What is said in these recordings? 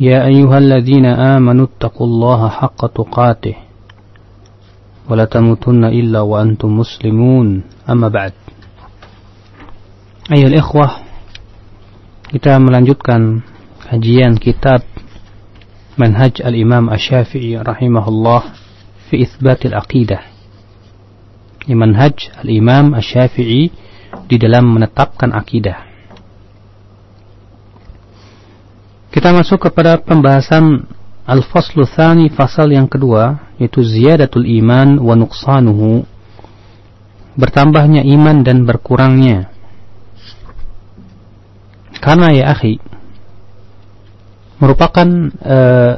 يا أيها الذين آمنوا اتقوا الله حق تقاته ولا تموتن إلا وأنتم مسلمون أما بعد أيها الإخوة kita melanjutkan kajian kitab Manhaj al-Imam Asy-Syafi'i rahimahullah fi itsbatil aqidah. Manhaj al-Imam Asy-Syafi'i di dalam menetapkan akidah. Kita masuk kepada pembahasan Al-Faslu Thani fasal yang kedua yaitu ziyadatul iman wa nuqsanuhu. Bertambahnya iman dan berkurangnya. Karena ya akhi merupakan uh,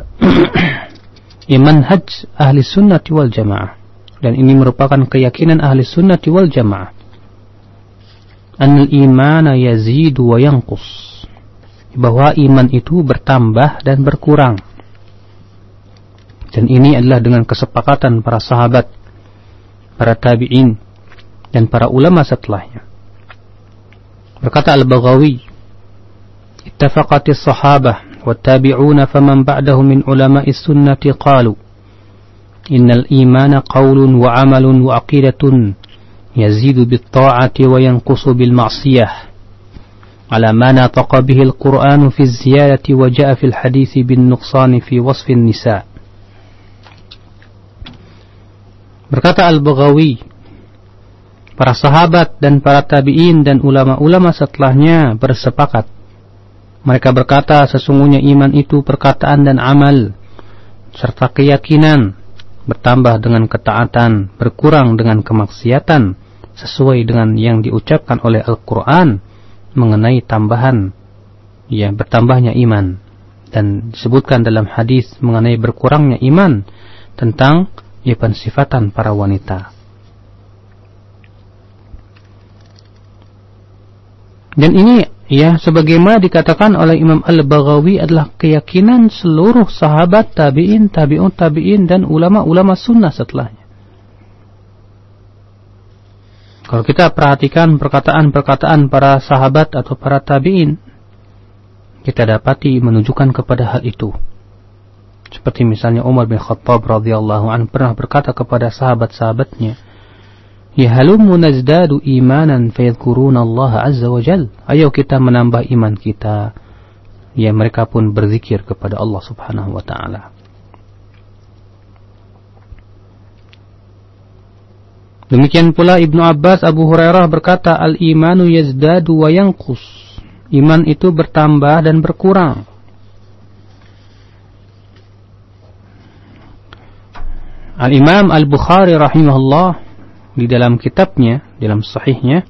iman haj ahli sunnati wal jamaah. Dan ini merupakan keyakinan ahli sunnati wal jamaah. An imana yazidu wa yanqus bahwa iman itu bertambah dan berkurang. Dan ini adalah dengan kesepakatan para sahabat, para tabi'in, dan para ulama setelahnya. Berkata Al-Baghawi, Ittafaqati sahabah wa tabi'una faman ba'dahu min ulama'i sunnati qalu, Innal imana qawlun wa amalun wa aqidatun yazidu bit ta'ati wa yanqusu bil ma'siyah. على ما نطق به القرآن في الزيادة وجاء في الحديث بالنقصان في وصف النساء Berkata Al-Baghawi, para sahabat dan para tabi'in dan ulama-ulama setelahnya bersepakat. Mereka berkata sesungguhnya iman itu perkataan dan amal, serta keyakinan, bertambah dengan ketaatan, berkurang dengan kemaksiatan, sesuai dengan yang diucapkan oleh Al-Quran, mengenai tambahan ya bertambahnya iman dan disebutkan dalam hadis mengenai berkurangnya iman tentang ya pensifatan para wanita. Dan ini ya sebagaimana dikatakan oleh Imam Al-Baghawi adalah keyakinan seluruh sahabat tabi'in, tabi'un tabi'in dan ulama-ulama sunnah setelahnya. Kalau kita perhatikan perkataan-perkataan para sahabat atau para tabi'in, kita dapati menunjukkan kepada hal itu. Seperti misalnya Umar bin Khattab radhiyallahu anhu pernah berkata kepada sahabat-sahabatnya, "Ya halummu nazdadu imanan fayadhkuruna Allah azza wa jal." Ayo kita menambah iman kita. Ya mereka pun berzikir kepada Allah Subhanahu wa taala. Demikian pula Ibnu Abbas Abu Hurairah berkata al-imanu yazdadu wa yanqus. Iman itu bertambah dan berkurang. Al-Imam Al-Bukhari rahimahullah di dalam kitabnya, dalam sahihnya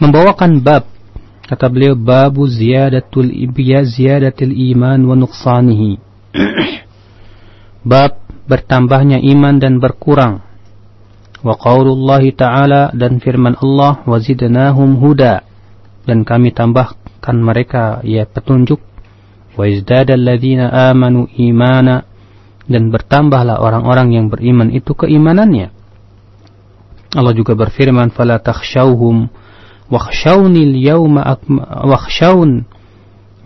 membawakan bab kata beliau babu ziyadatul ibya ziyadatul iman wa nuqsanihi. bab bertambahnya iman dan berkurang wa qaulullahi ta'ala dan firman Allah wazidnahum huda. Dan kami tambahkan mereka ya petunjuk wa izdadal ladzina amanu imana. Dan bertambahlah orang-orang yang beriman itu keimanannya. Allah juga berfirman fala takhshawhum wakhshawni al-yawma wakhshawn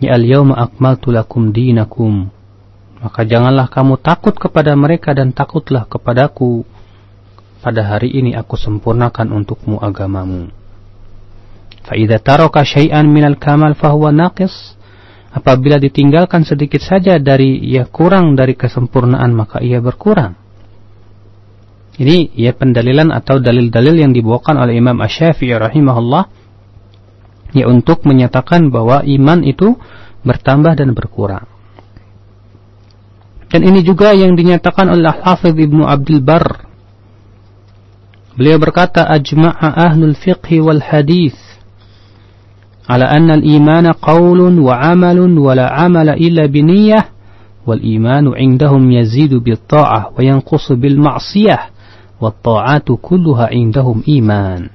ya al-yawma akmaltu lakum dinakum. Maka janganlah kamu takut kepada mereka dan takutlah kepadaku pada hari ini aku sempurnakan untukmu agamamu. Fa'idha taraka syai'an minal kamal fahuwa naqis. Apabila ditinggalkan sedikit saja dari ia kurang dari kesempurnaan maka ia berkurang. Ini ya pendalilan atau dalil-dalil yang dibawakan oleh Imam Asy-Syafi'i rahimahullah ya untuk menyatakan bahwa iman itu bertambah dan berkurang. Dan ini juga yang dinyatakan oleh Hafidh Ibnu Abdul Barr Beliau berkata ajma'a ahlul fiqh wal hadis ala anna al-imana qawlun wa 'amalun wa la 'amala illa biniyah wal imanu 'indahum yazidu bit ta'ah wa yanqusu bil ma'siyah wat ta'atu kulluha 'indahum iman.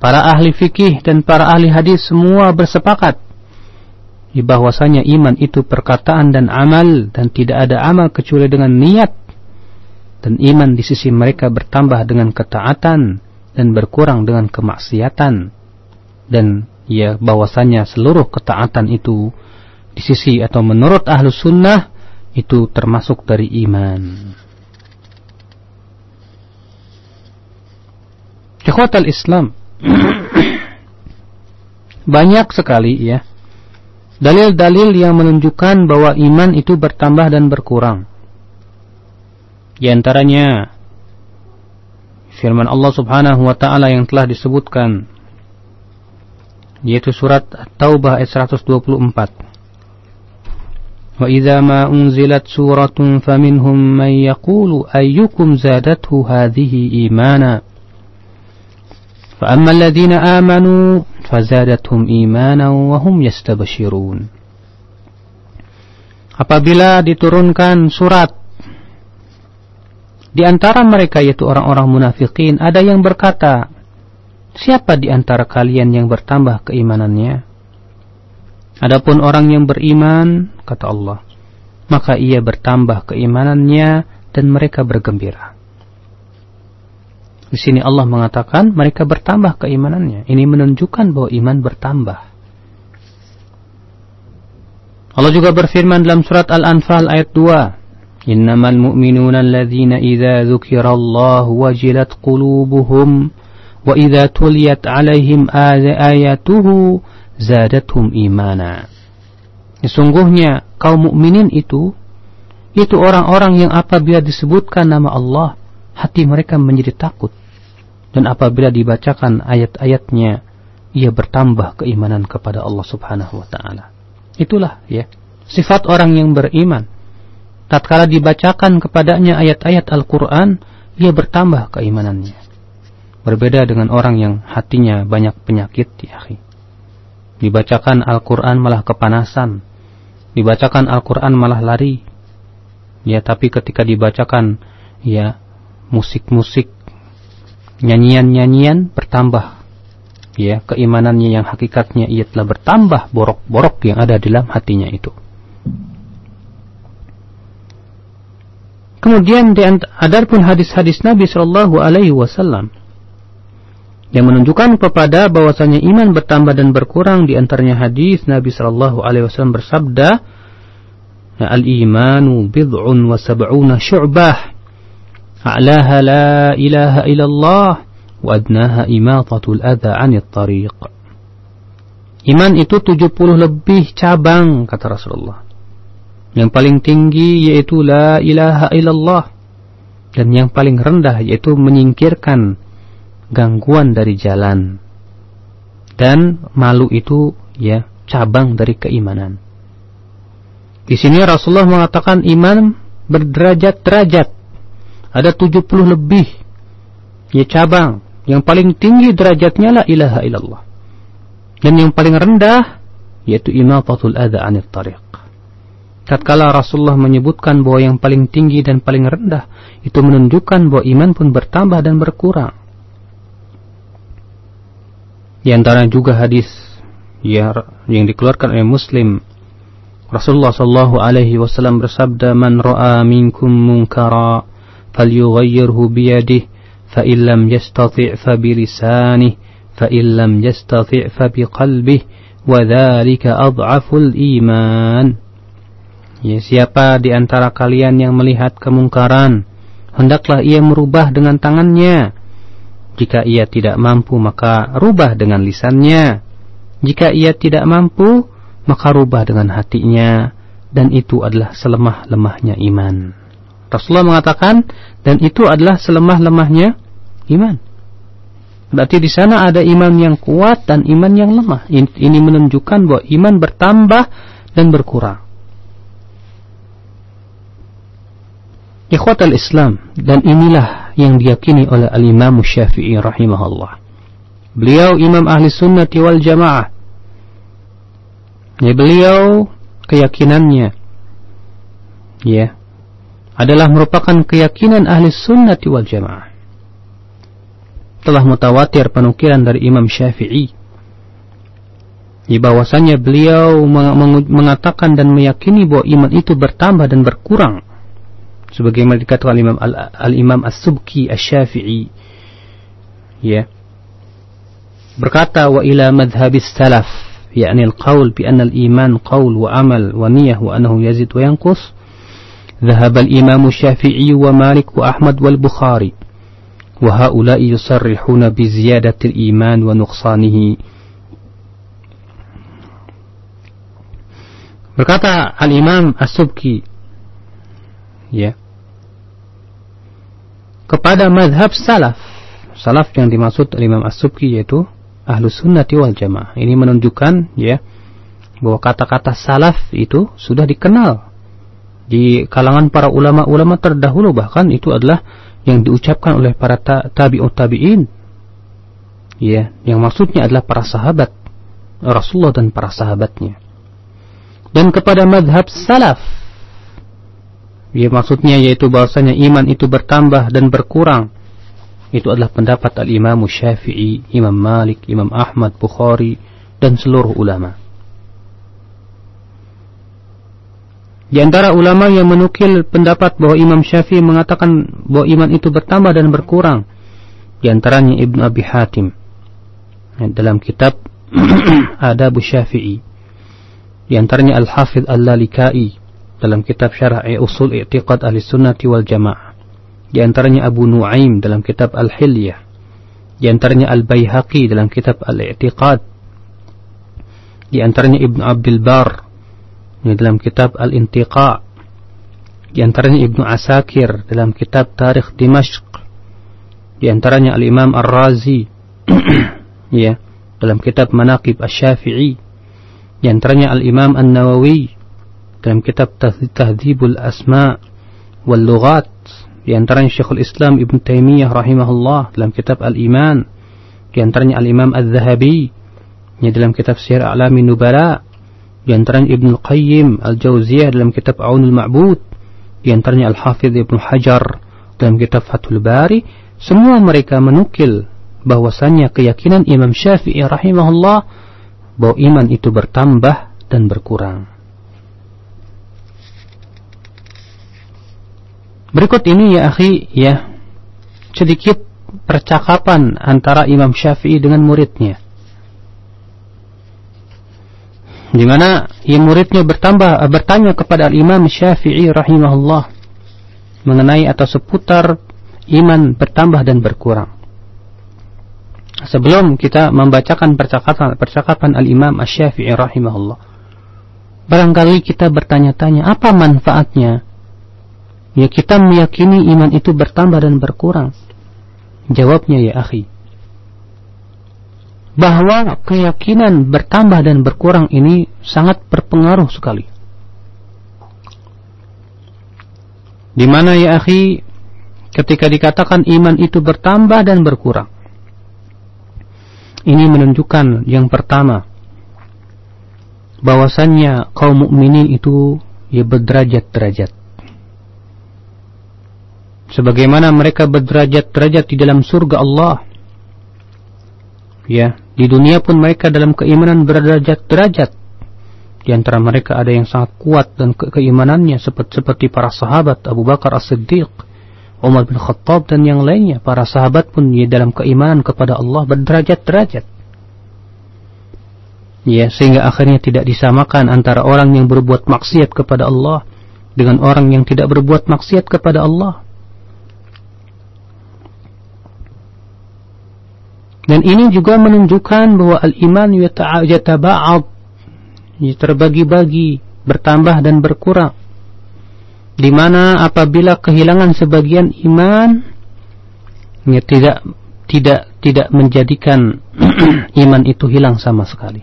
Para ahli fikih dan para ahli hadis semua bersepakat bahwasanya iman itu perkataan dan amal dan tidak ada amal kecuali dengan niat dan iman di sisi mereka bertambah dengan ketaatan dan berkurang dengan kemaksiatan dan ya bahwasanya seluruh ketaatan itu di sisi atau menurut ahlu sunnah itu termasuk dari iman. Ikhwatal Islam banyak sekali ya dalil-dalil yang menunjukkan bahwa iman itu bertambah dan berkurang. Di antaranya firman Allah Subhanahu wa taala yang telah disebutkan yaitu surat At-Taubah ayat 124. Wa idza ma unzilat suratun faminhum man yaqulu ayyukum zadathu hadhihi imana. فأما الذين آمنوا فزادتهم إيمانا وهم يستبشرون Apabila diturunkan surat di antara mereka yaitu orang-orang munafikin ada yang berkata Siapa di antara kalian yang bertambah keimanannya? Adapun orang yang beriman, kata Allah, maka ia bertambah keimanannya dan mereka bergembira. Di sini Allah mengatakan mereka bertambah keimanannya. Ini menunjukkan bahwa iman bertambah. Allah juga berfirman dalam surat Al-Anfal ayat 2. Innamal mu'minuna alladhina idza dzukirallahu wajilat qulubuhum wa idza tuliyat alaihim ayatuhu zadatuhum imana. Sesungguhnya kaum mukminin itu itu orang-orang yang apabila disebutkan nama Allah hati mereka menjadi takut dan apabila dibacakan ayat-ayatnya ia bertambah keimanan kepada Allah Subhanahu wa taala. Itulah ya sifat orang yang beriman. Tatkala dibacakan kepadanya ayat-ayat Al-Qur'an, ia bertambah keimanannya. Berbeda dengan orang yang hatinya banyak penyakit, ya akhi. Dibacakan Al-Quran malah kepanasan. Dibacakan Al-Quran malah lari. Ya, tapi ketika dibacakan, ya, musik-musik, nyanyian-nyanyian bertambah. Ya, keimanannya yang hakikatnya ia telah bertambah borok-borok yang ada dalam hatinya itu. Kemudian ada pun hadis-hadis Nabi Shallallahu Alaihi Wasallam yang menunjukkan kepada bahwasanya iman bertambah dan berkurang di antaranya hadis Nabi sallallahu alaihi wasallam bersabda al-imanu bid'un wa sab'una syu'bah a'laha la ilaha illallah wa adnaha imatatul adha 'anil tariq Iman itu 70 lebih cabang kata Rasulullah. Yang paling tinggi yaitu la ilaha illallah dan yang paling rendah yaitu menyingkirkan gangguan dari jalan dan malu itu ya cabang dari keimanan. Di sini Rasulullah mengatakan iman berderajat-derajat. Ada 70 lebih ya cabang. Yang paling tinggi derajatnya la ilaha illallah. Dan yang paling rendah yaitu imatatul adha anil tariq. Tatkala Rasulullah menyebutkan bahwa yang paling tinggi dan paling rendah itu menunjukkan bahwa iman pun bertambah dan berkurang. Di antara juga hadis ya, yang dikeluarkan oleh Muslim Rasulullah sallallahu alaihi wasallam bersabda man ra'a minkum munkara falyughayyirhu bi yadihi fa in lam yastati' fa bi lisanihi fa in lam yastati' fa bi qalbihi wa dzalika adhaful iman Ya siapa di antara kalian yang melihat kemungkaran hendaklah ia merubah dengan tangannya jika ia tidak mampu maka rubah dengan lisannya. Jika ia tidak mampu maka rubah dengan hatinya dan itu adalah selemah-lemahnya iman. Rasulullah mengatakan dan itu adalah selemah-lemahnya iman. Berarti di sana ada iman yang kuat dan iman yang lemah. Ini menunjukkan bahwa iman bertambah dan berkurang. Ikhwatal Islam dan inilah yang diyakini oleh al-Imam Syafi'i rahimahullah Beliau imam ahli sunnati wal jamaah. Ya, beliau keyakinannya ya adalah merupakan keyakinan ahli sunnati wal jamaah. Telah mutawatir penukilan dari Imam Syafi'i di bahwasannya beliau mengatakan dan meyakini bahwa iman itu bertambah dan berkurang sebagaimana dikatakan Imam Al-Imam As-Subki Asy-Syafi'i ya berkata wa ila madhhabis salaf yakni al-qaul bi anna al-iman qaul wa amal wa niyyah wa annahu yazid wa yanqus ذهب الإمام الشافعي ومالك وأحمد والبخاري وهؤلاء يصرحون بزيادة الإيمان ونقصانه Berkata Al-Imam As-Subki ya kepada madhab salaf. Salaf yang dimaksud Imam As-Subki yaitu ahlu sunnati wal jamaah. Ini menunjukkan ya bahwa kata-kata salaf itu sudah dikenal di kalangan para ulama-ulama terdahulu. Bahkan itu adalah yang diucapkan oleh para tabi'ut tabi'in. Ya yang maksudnya adalah para sahabat Rasulullah dan para sahabatnya. Dan kepada madhab salaf ya maksudnya yaitu bahwasanya iman itu bertambah dan berkurang itu adalah pendapat al-Imam Syafi'i, Imam Malik, Imam Ahmad, Bukhari dan seluruh ulama. Di antara ulama yang menukil pendapat bahwa Imam Syafi'i mengatakan bahwa iman itu bertambah dan berkurang. Di antaranya Ibnu Abi Hatim dalam kitab Adab Syafi'i di antaranya Al-Hafidh Al-Lalikai dalam kitab Syarah Usul I'tiqad Ahli Sunnati wal Jamaah. Di antaranya Abu Nuaim dalam kitab Al-Hilyah. Di antaranya Al-Baihaqi dalam kitab Al-I'tiqad. Di antaranya Ibn Abdul Bar dalam kitab Al-Intiqa. Di antaranya Ibnu Asakir dalam kitab Tarikh Dimashq. Di antaranya Al-Imam Ar-Razi ya dalam kitab Manaqib Asy-Syafi'i di antaranya Al-Imam An-Nawawi dalam kitab Tahdhibul Asma wal Lughat. Di antaranya Syekhul Islam Ibn Taimiyah rahimahullah dalam kitab Al-Iman. Di antaranya Al-Imam Az-Zahabi ya dalam kitab Syiar A'lami Nubala. Di antaranya Ibn Qayyim Al-Jauziyah dalam kitab Aunul Ma'bud. Di antaranya Al-Hafidh Ibn Hajar dalam kitab Fathul Bari. Semua mereka menukil bahwasannya keyakinan Imam Syafi'i rahimahullah bahwa iman itu bertambah dan berkurang. Berikut ini ya akhi ya sedikit percakapan antara Imam Syafi'i dengan muridnya. Di mana yang muridnya bertambah bertanya kepada Imam Syafi'i rahimahullah mengenai atau seputar iman bertambah dan berkurang sebelum kita membacakan percakapan percakapan Al-Imam Asy-Syafi'i rahimahullah. Barangkali kita bertanya-tanya, apa manfaatnya? Ya kita meyakini iman itu bertambah dan berkurang. Jawabnya ya akhi. Bahwa keyakinan bertambah dan berkurang ini sangat berpengaruh sekali. Di mana ya akhi ketika dikatakan iman itu bertambah dan berkurang ini menunjukkan yang pertama bahwasannya kaum mukminin itu ya berderajat-derajat. Sebagaimana mereka berderajat-derajat di dalam surga Allah. Ya, di dunia pun mereka dalam keimanan berderajat-derajat. Di antara mereka ada yang sangat kuat dan ke keimanannya seperti, seperti para sahabat Abu Bakar As-Siddiq, Umar bin Khattab dan yang lainnya para sahabat pun ya dalam keimanan kepada Allah berderajat-derajat ya sehingga akhirnya tidak disamakan antara orang yang berbuat maksiat kepada Allah dengan orang yang tidak berbuat maksiat kepada Allah dan ini juga menunjukkan bahwa al-iman yataba'ad ya, terbagi-bagi bertambah dan berkurang di mana apabila kehilangan sebagian iman ya tidak tidak tidak menjadikan iman itu hilang sama sekali.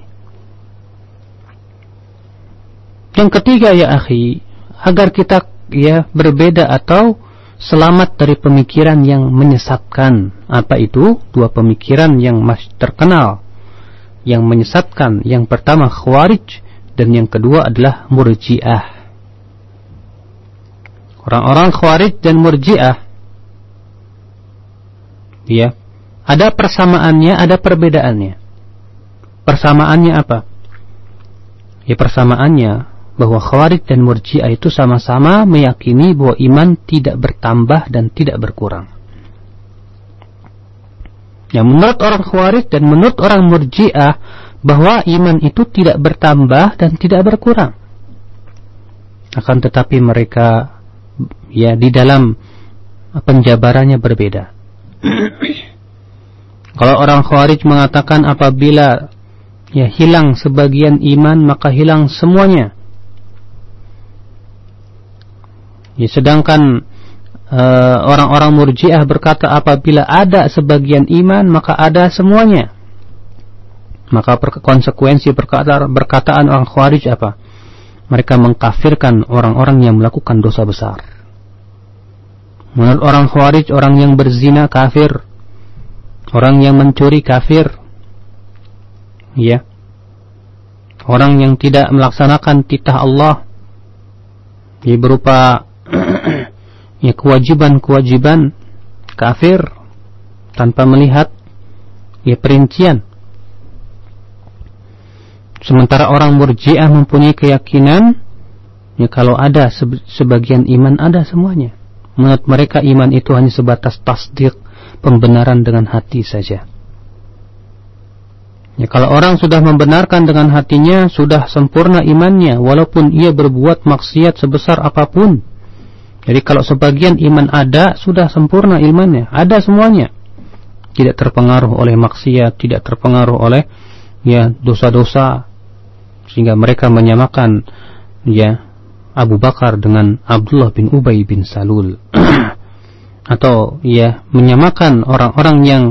Yang ketiga ya akhi, agar kita ya berbeda atau selamat dari pemikiran yang menyesatkan. Apa itu? Dua pemikiran yang masih terkenal yang menyesatkan. Yang pertama Khawarij dan yang kedua adalah Murji'ah. Orang-orang Khawarij dan Murji'ah ya, ada persamaannya, ada perbedaannya. Persamaannya apa? Ya persamaannya bahwa Khawarij dan Murji'ah itu sama-sama meyakini bahwa iman tidak bertambah dan tidak berkurang. Ya menurut orang Khawarij dan menurut orang Murji'ah bahwa iman itu tidak bertambah dan tidak berkurang. Akan tetapi mereka ya di dalam penjabarannya berbeda. Kalau orang Khawarij mengatakan apabila ya hilang sebagian iman maka hilang semuanya. Ya, sedangkan eh, orang-orang uh, Murji'ah berkata apabila ada sebagian iman maka ada semuanya. Maka konsekuensi perkataan, berkataan orang Khawarij apa? Mereka mengkafirkan orang-orang yang melakukan dosa besar. Menurut orang Khawarij, orang yang berzina kafir. Orang yang mencuri kafir. Ya. Orang yang tidak melaksanakan titah Allah. Ya berupa ya kewajiban-kewajiban kafir tanpa melihat ya perincian. Sementara orang murjiah mempunyai keyakinan ya kalau ada sebagian iman ada semuanya. Menurut mereka iman itu hanya sebatas tasdik pembenaran dengan hati saja. Ya, kalau orang sudah membenarkan dengan hatinya, sudah sempurna imannya, walaupun ia berbuat maksiat sebesar apa pun. Jadi kalau sebagian iman ada, sudah sempurna imannya, ada semuanya. Tidak terpengaruh oleh maksiat, tidak terpengaruh oleh ya dosa-dosa, sehingga mereka menyamakan ya Abu Bakar dengan Abdullah bin Ubay bin Salul. Atau ya menyamakan orang-orang yang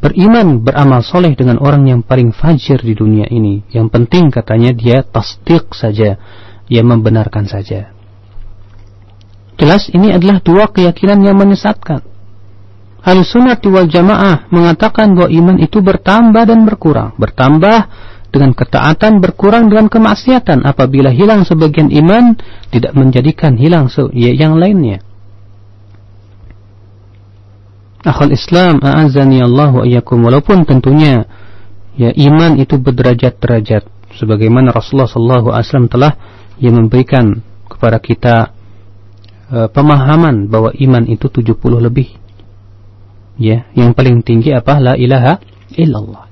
beriman beramal soleh dengan orang yang paling fajir di dunia ini. Yang penting katanya dia tasdik saja. Ia membenarkan saja jelas ini adalah dua keyakinan yang menyesatkan. Ahli sunnah wal jamaah mengatakan bahwa iman itu bertambah dan berkurang. Bertambah dengan ketaatan berkurang dengan kemaksiatan. Apabila hilang sebagian iman tidak menjadikan hilang ya, yang lainnya. Akhul Islam a'azani Allah wa walaupun tentunya ya iman itu berderajat-derajat. Sebagaimana Rasulullah wasallam telah yang memberikan kepada kita uh, pemahaman bahwa iman itu 70 lebih ya yang paling tinggi apa la ilaha illallah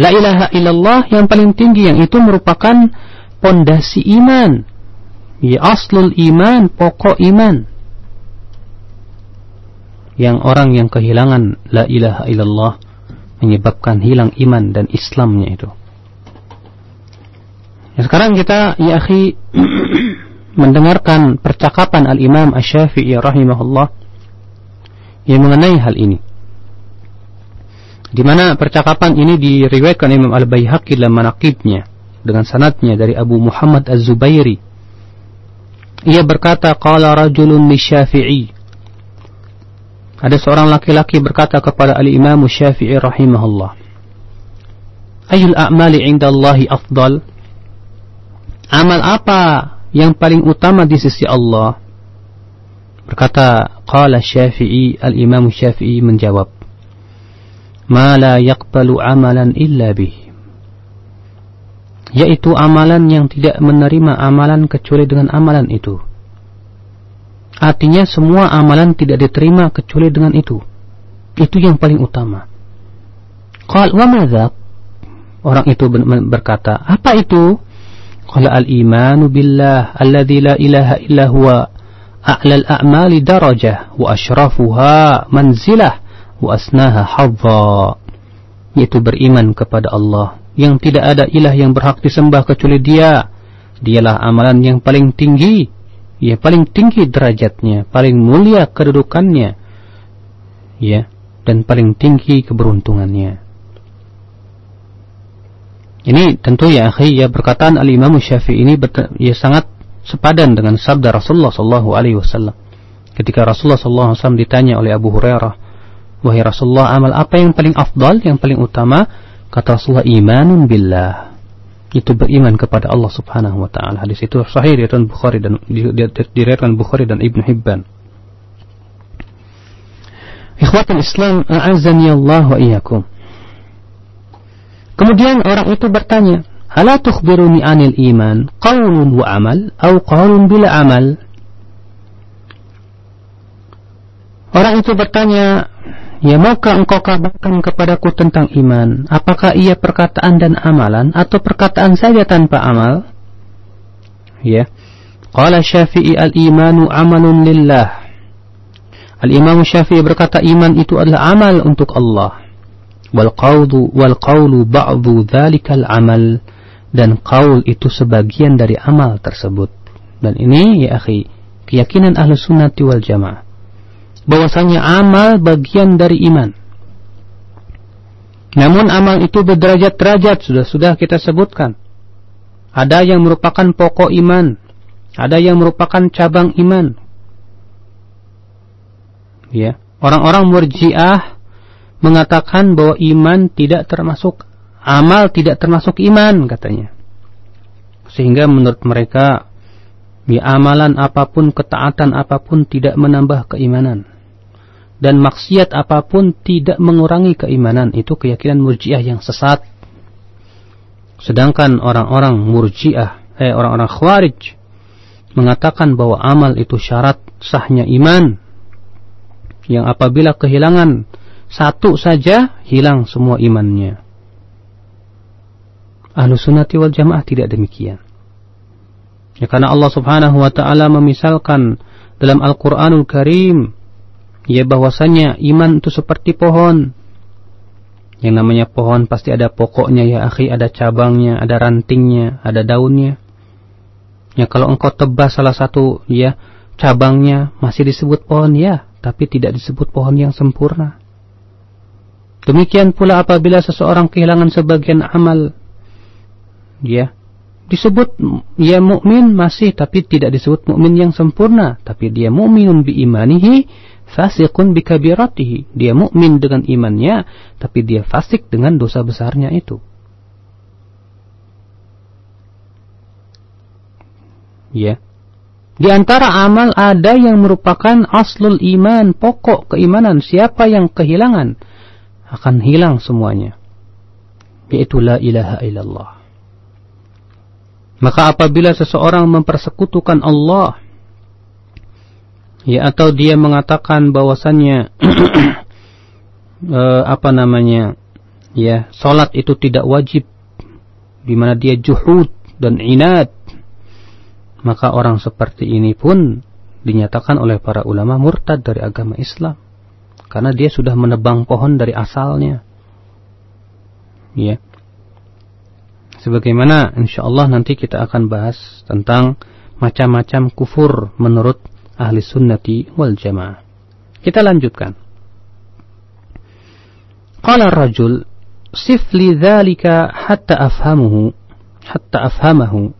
La ilaha illallah yang paling tinggi yang itu merupakan pondasi iman. Ya aslul iman, pokok iman. Yang orang yang kehilangan la ilaha illallah menyebabkan hilang iman dan Islamnya itu. Ya, sekarang kita ya akhi mendengarkan percakapan Al-Imam Asy-Syafi'i rahimahullah yang mengenai hal ini di mana percakapan ini diriwayatkan Imam Al-Baihaqi dalam manaqibnya dengan sanatnya dari Abu Muhammad Az-Zubairi. Ia berkata, qala rajulun li Syafi'i. Ada seorang laki-laki berkata kepada Al-Imam Syafi'i rahimahullah. Ayul a'mali 'inda Allahi afdal? Amal apa yang paling utama di sisi Allah? Berkata, qala Syafi'i, Al-Imam Syafi'i menjawab, ma la yaqbalu amalan illa bih. Yaitu amalan yang tidak menerima amalan kecuali dengan amalan itu. Artinya semua amalan tidak diterima kecuali dengan itu. Itu yang paling utama. Qal wa madza? Orang itu berkata apa itu alladzi la ilaha illa huwa a'la al a'mali darajah wa ashrafuha manzilah wa asnaha hadza yaitu beriman kepada Allah. Yang tidak ada ilah yang berhak disembah kecuali dia. Dialah amalan yang paling tinggi. Ya paling tinggi derajatnya paling mulia kedudukannya. Ya dan paling tinggi keberuntungannya ini tentu ya akhi ya perkataan al-Imam Syafi'i ini ya sangat sepadan dengan sabda Rasulullah sallallahu alaihi wasallam Ketika Rasulullah SAW ditanya oleh Abu Hurairah, Wahai Rasulullah, amal apa yang paling afdal, yang paling utama? Kata Rasulullah, imanun billah. Itu beriman kepada Allah Subhanahu wa taala. Hadis itu sahih diriwayatkan Bukhari dan diriwayatkan Bukhari dan Ibnu Hibban. Ikhwatul Islam, a'azzani Allah wa iyyakum. Kemudian orang itu bertanya, "Ala tukhbiruni 'anil iman qaulun wa amal atau qaulun bila amal?" Orang itu bertanya, Ya maukah engkau kabarkan kepadaku tentang iman? Apakah ia perkataan dan amalan atau perkataan saja tanpa amal? Ya. Qala Syafi'i al-imanu amalun lillah. Al-Imam Syafi'i berkata iman itu adalah amal untuk Allah. Wal qawlu ba'dhu dzalikal amal dan qaul itu sebagian dari amal tersebut. Dan ini ya akhi, keyakinan ahlu sunnati wal jamaah bahwasanya amal bagian dari iman. Namun amal itu berderajat-derajat sudah sudah kita sebutkan. Ada yang merupakan pokok iman, ada yang merupakan cabang iman. Ya, orang-orang Murji'ah mengatakan bahwa iman tidak termasuk amal tidak termasuk iman katanya. Sehingga menurut mereka ya amalan apa pun, ketaatan apa pun tidak menambah keimanan. Dan maksiat apa pun tidak mengurangi keimanan. Itu keyakinan murjiah yang sesat. Sedangkan orang-orang murjiah eh orang-orang khawarij mengatakan bahwa amal itu syarat sahnya iman. Yang apabila kehilangan satu saja hilang semua imannya ahlu sunnati wal jamaah tidak demikian ya karena Allah subhanahu wa ta'ala memisalkan dalam Al-Quranul Karim ya bahwasanya iman itu seperti pohon. Yang namanya pohon pasti ada pokoknya ya akhi, ada cabangnya, ada rantingnya, ada daunnya. Ya kalau engkau tebas salah satu ya cabangnya masih disebut pohon ya, tapi tidak disebut pohon yang sempurna. Demikian pula apabila seseorang kehilangan sebagian amal ya disebut ya mukmin masih tapi tidak disebut mukmin yang sempurna tapi dia mukminun bi imanihi fasiqun bikabiratihi. Dia mukmin dengan imannya, tapi dia fasik dengan dosa besarnya itu. Ya. Di antara amal ada yang merupakan aslul iman, pokok keimanan. Siapa yang kehilangan akan hilang semuanya. Yaitu la ilaha illallah. Maka apabila seseorang mempersekutukan Allah ya atau dia mengatakan bahwasannya uh, apa namanya ya salat itu tidak wajib di mana dia juhud dan inat maka orang seperti ini pun dinyatakan oleh para ulama murtad dari agama Islam karena dia sudah menebang pohon dari asalnya ya sebagaimana insyaallah nanti kita akan bahas tentang macam-macam kufur menurut ahli sunnati wal jamaah. Kita lanjutkan. Qala rajul sif li hatta afhamuhu hatta afhamahu.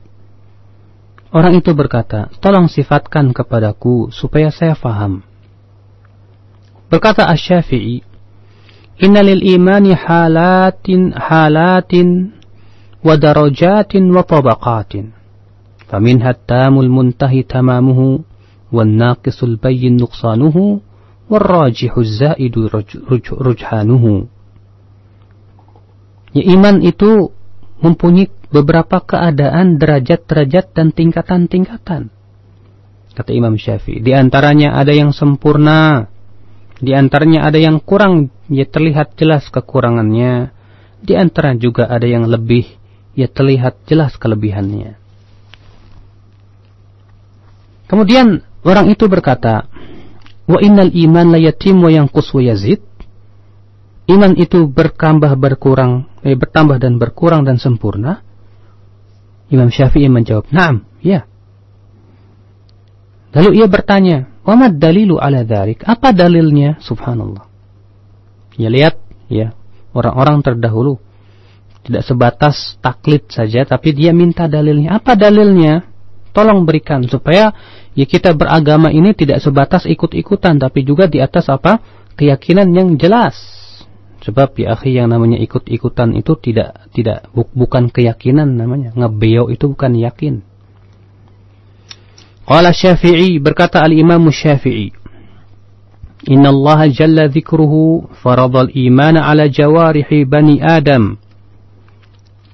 Orang itu berkata, tolong sifatkan kepadaku supaya saya faham. Berkata Asy-Syafi'i, Inna lil imani halatin halatin wa darajatin wa tabaqatin. Faminha tamul muntahi tamamuhu والناقص البين نقصانه والراجح الزائد رجحانه Ya iman itu mempunyai beberapa keadaan, derajat-derajat dan tingkatan-tingkatan. Kata Imam Syafi'i. Di antaranya ada yang sempurna. di antaranya ada yang kurang, ya terlihat jelas kekurangannya. Di antara juga ada yang lebih, ya terlihat jelas kelebihannya. Kemudian Orang itu berkata, "Wa innal iman la yatim wa wa yazid." Iman itu bertambah berkurang, eh, bertambah dan berkurang dan sempurna. Imam Syafi'i menjawab, "Na'am, ya." Lalu ia bertanya, "Wa mad dalilu ala dzalik?" Apa dalilnya? Subhanallah. Ya lihat, ya, orang-orang terdahulu tidak sebatas taklid saja tapi dia minta dalilnya. Apa dalilnya? Tolong berikan supaya ya kita beragama ini tidak sebatas ikut-ikutan tapi juga di atas apa keyakinan yang jelas sebab ya akhi yang namanya ikut-ikutan itu tidak tidak bu, bukan keyakinan namanya ngebeo itu bukan yakin Qala Syafi'i berkata al-Imam Syafi'i Inna Allah jalla dzikruhu faradal iman ala jawarihi bani Adam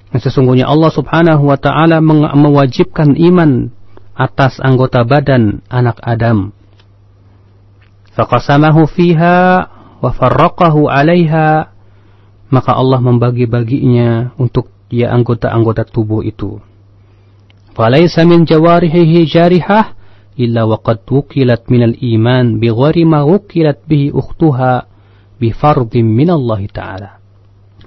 Sesungguhnya Allah subhanahu wa ta'ala mewajibkan iman atas anggota badan anak Adam. Faqasamahu fiha wa farraqahu 'alaiha maka Allah membagi-baginya untuk ya anggota-anggota tubuh itu. Min jawarihi jarihah illa waqad wukilat minal iman bighairi ma wukilat bihi ukhtuha bi fardhin min Allah taala.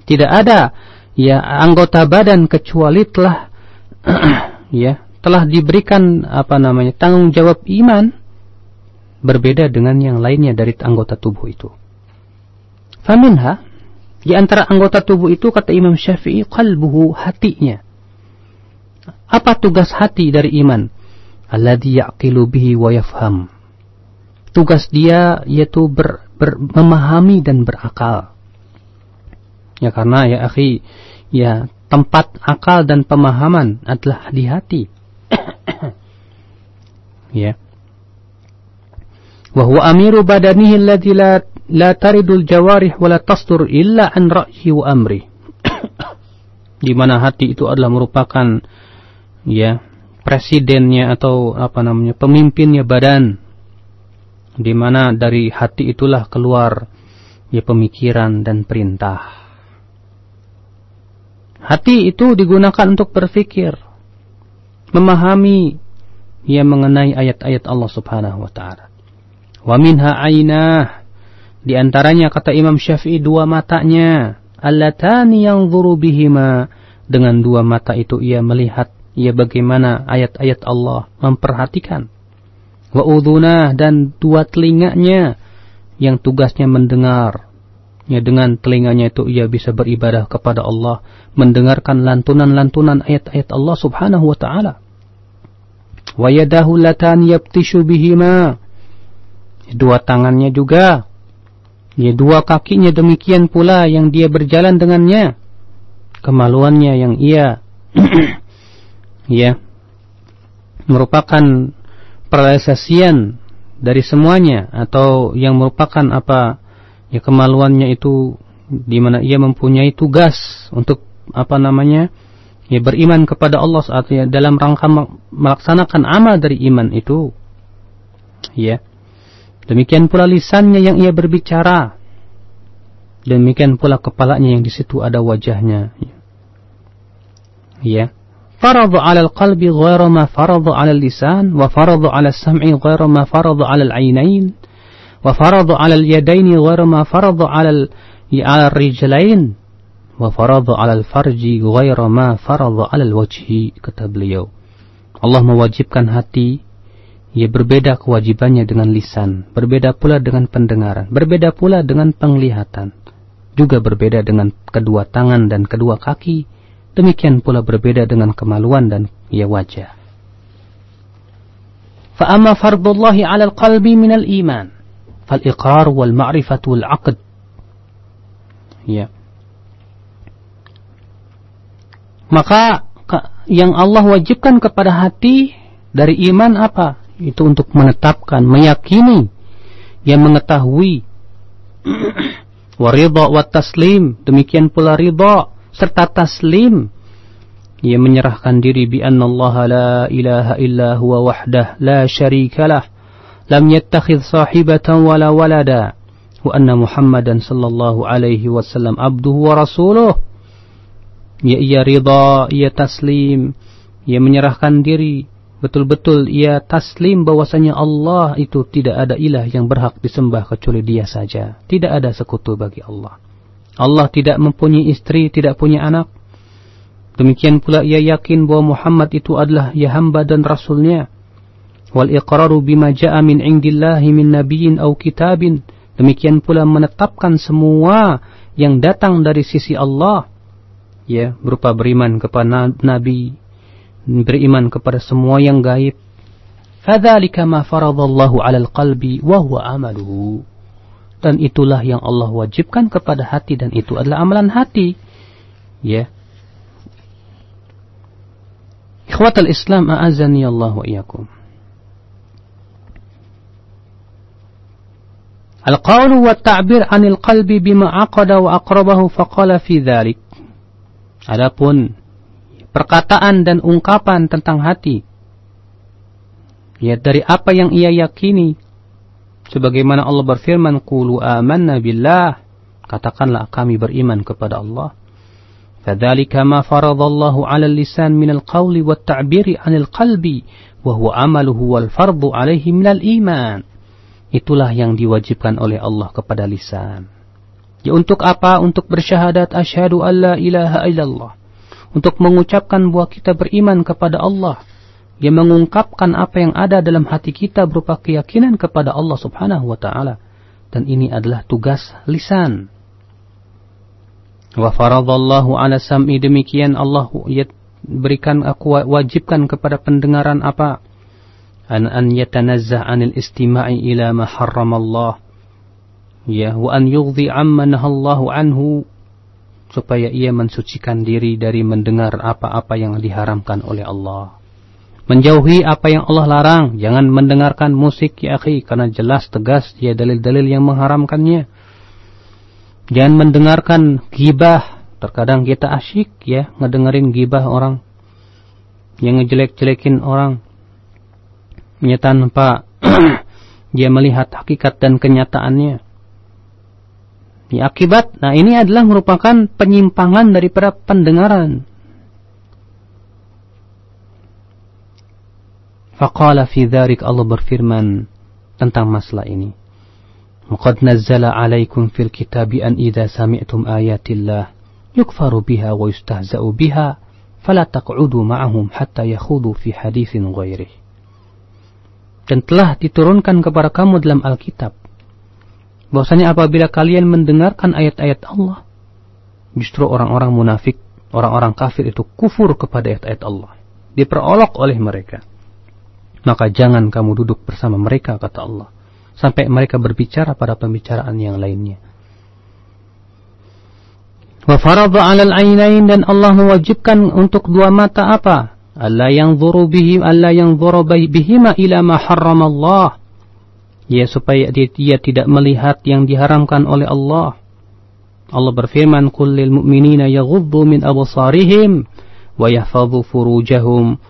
Tidak ada ya anggota badan kecuali telah ya telah diberikan apa namanya tanggung jawab iman berbeda dengan yang lainnya dari anggota tubuh itu. Faminha di antara anggota tubuh itu kata Imam Syafi'i qalbuhu hatinya. Apa tugas hati dari iman? Alladhi yaqilu bihi wa yafham. Tugas dia yaitu ber, ber, memahami dan berakal. Ya karena ya akhi, ya tempat akal dan pemahaman adalah di hati. ya. Wa huwa amiru badanihi alladhi la la taridul jawarih wa la tasdur illa an ra'yi wa amri. di mana hati itu adalah merupakan ya presidennya atau apa namanya pemimpinnya badan di mana dari hati itulah keluar ya pemikiran dan perintah. Hati itu digunakan untuk berfikir, memahami yang mengenai ayat-ayat Allah Subhanahu wa taala. Wa minha ainah di antaranya kata Imam Syafi'i dua matanya allatani yanzuru bihima dengan dua mata itu ia melihat ia bagaimana ayat-ayat Allah memperhatikan. Wa dan dua telinganya yang tugasnya mendengar. Ya dengan telinganya itu ia bisa beribadah kepada Allah mendengarkan lantunan-lantunan ayat-ayat Allah Subhanahu wa taala. Wa yadahu latan yabtishu bihima. Dua tangannya juga. Ya dua kakinya demikian pula yang dia berjalan dengannya. Kemaluannya yang ia ya merupakan perrealisasian dari semuanya atau yang merupakan apa ya kemaluannya itu di mana ia mempunyai tugas untuk apa namanya ya beriman kepada Allah saat ya dalam rangka melaksanakan amal dari iman itu ya. Demikian pula lisannya yang ia berbicara. Demikian pula kepalanya yang di situ ada wajahnya ya faradu al-qalbi غير ma فرض على lisan wa على السمع sam'i ما ma على العينين وفرض wa اليدين غير ما فرض ma faradu وفرض على الفرج wa ما فرض farji الوجه ma faradu wajhi kata beliau. Allah mewajibkan hati ia berbeda kewajibannya dengan lisan, berbeda pula dengan pendengaran, berbeda pula dengan penglihatan, juga berbeda dengan kedua tangan dan kedua kaki, demikian pula berbeda dengan kemaluan dan ya wajah 'alal qalbi minal iman fal iqrar wal ma'rifatu wal 'aqd ya Maka yang Allah wajibkan kepada hati dari iman apa? Itu untuk menetapkan, meyakini, yang mengetahui. Waridha wa taslim, demikian pula ridha serta taslim. Ia menyerahkan diri bi anna Allah la ilaha illa huwa wahdah la syarikalah lam yattakhidh sahibatan wala walada wa anna Muhammadan sallallahu alaihi wasallam abduhu wa rasuluh ya ia ridha, ia taslim, ia menyerahkan diri, betul-betul ia taslim bahwasanya Allah itu tidak ada ilah yang berhak disembah kecuali dia saja. Tidak ada sekutu bagi Allah. Allah tidak mempunyai istri, tidak punya anak. Demikian pula ia yakin bahwa Muhammad itu adalah ya hamba dan rasulnya. Wal iqraru bima ja'a min indillahi min nabiyyin aw kitabin. Demikian pula menetapkan semua yang datang dari sisi Allah ya berupa beriman kepada nabi beriman kepada semua yang gaib Fadzalika ma faradallahu 'alal qalbi wa huwa amaluhu. Dan itulah yang Allah wajibkan kepada hati dan itu adalah amalan hati. Ya. Ikhwatal Islam a'azani Allah wa iyyakum. Al-qawlu wa ta'bir 'anil qalbi bima 'aqada wa aqrabahu faqala fi dzalik. Adapun perkataan dan ungkapan tentang hati ya dari apa yang ia yakini sebagaimana Allah berfirman qulu amanna billah katakanlah kami beriman kepada Allah. Fadzalika ma faradallahu 'ala lisan min al-qawli wat ta'biri 'anil qalbi wa huwa amaluhu wal fardu 'alaihi minal iman. Itulah yang diwajibkan oleh Allah kepada lisan. Ya untuk apa? Untuk bersyahadat asyhadu alla ilaha illallah. Untuk mengucapkan bahwa kita beriman kepada Allah dia mengungkapkan apa yang ada dalam hati kita berupa keyakinan kepada Allah Subhanahu wa taala dan ini adalah tugas lisan. Wa faradallahu ala sam'i demikian Allah berikan aku wajibkan kepada pendengaran apa? An an yatanazzah anil istima'i ila ma Allah. Ya, wa an yughdhi amma nahallahu anhu supaya ia mensucikan diri dari mendengar apa-apa yang diharamkan oleh Allah. Menjauhi apa yang Allah larang. Jangan mendengarkan musik ya akhi. Karena jelas tegas dia dalil-dalil yang mengharamkannya. Jangan mendengarkan gibah. Terkadang kita asyik ya. Ngedengerin gibah orang. Yang ngejelek-jelekin orang. Ya tanpa dia melihat hakikat dan kenyataannya. Ya, akibat, nah ini adalah merupakan penyimpangan daripada pendengaran. Faqala fi dharik Allah berfirman tentang masalah ini. Qad nazzala alaikum fil kitabi an idza sami'tum ayatillah yukfaru biha wa yustahza'u biha fala taq'udu ma'ahum hatta yakhudu fi hadithin ghairih. Dan telah diturunkan kepada kamu dalam Alkitab bahwasanya apabila kalian mendengarkan ayat-ayat Allah justru orang-orang munafik, orang-orang kafir itu kufur kepada ayat-ayat Allah. Diperolok oleh mereka maka jangan kamu duduk bersama mereka kata Allah. Sampai mereka berbicara pada pembicaraan yang lainnya. Wa farada 'alal 'ainain dan Allah mewajibkan untuk dua mata apa? Alla yanzuru bihim alla yanzuru bihima ila ma Allah ya supaya dia, dia tidak melihat yang diharamkan oleh Allah. Allah berfirman qul lil mu'minina yaghuddu min absarihim wa yahfadhu furujahum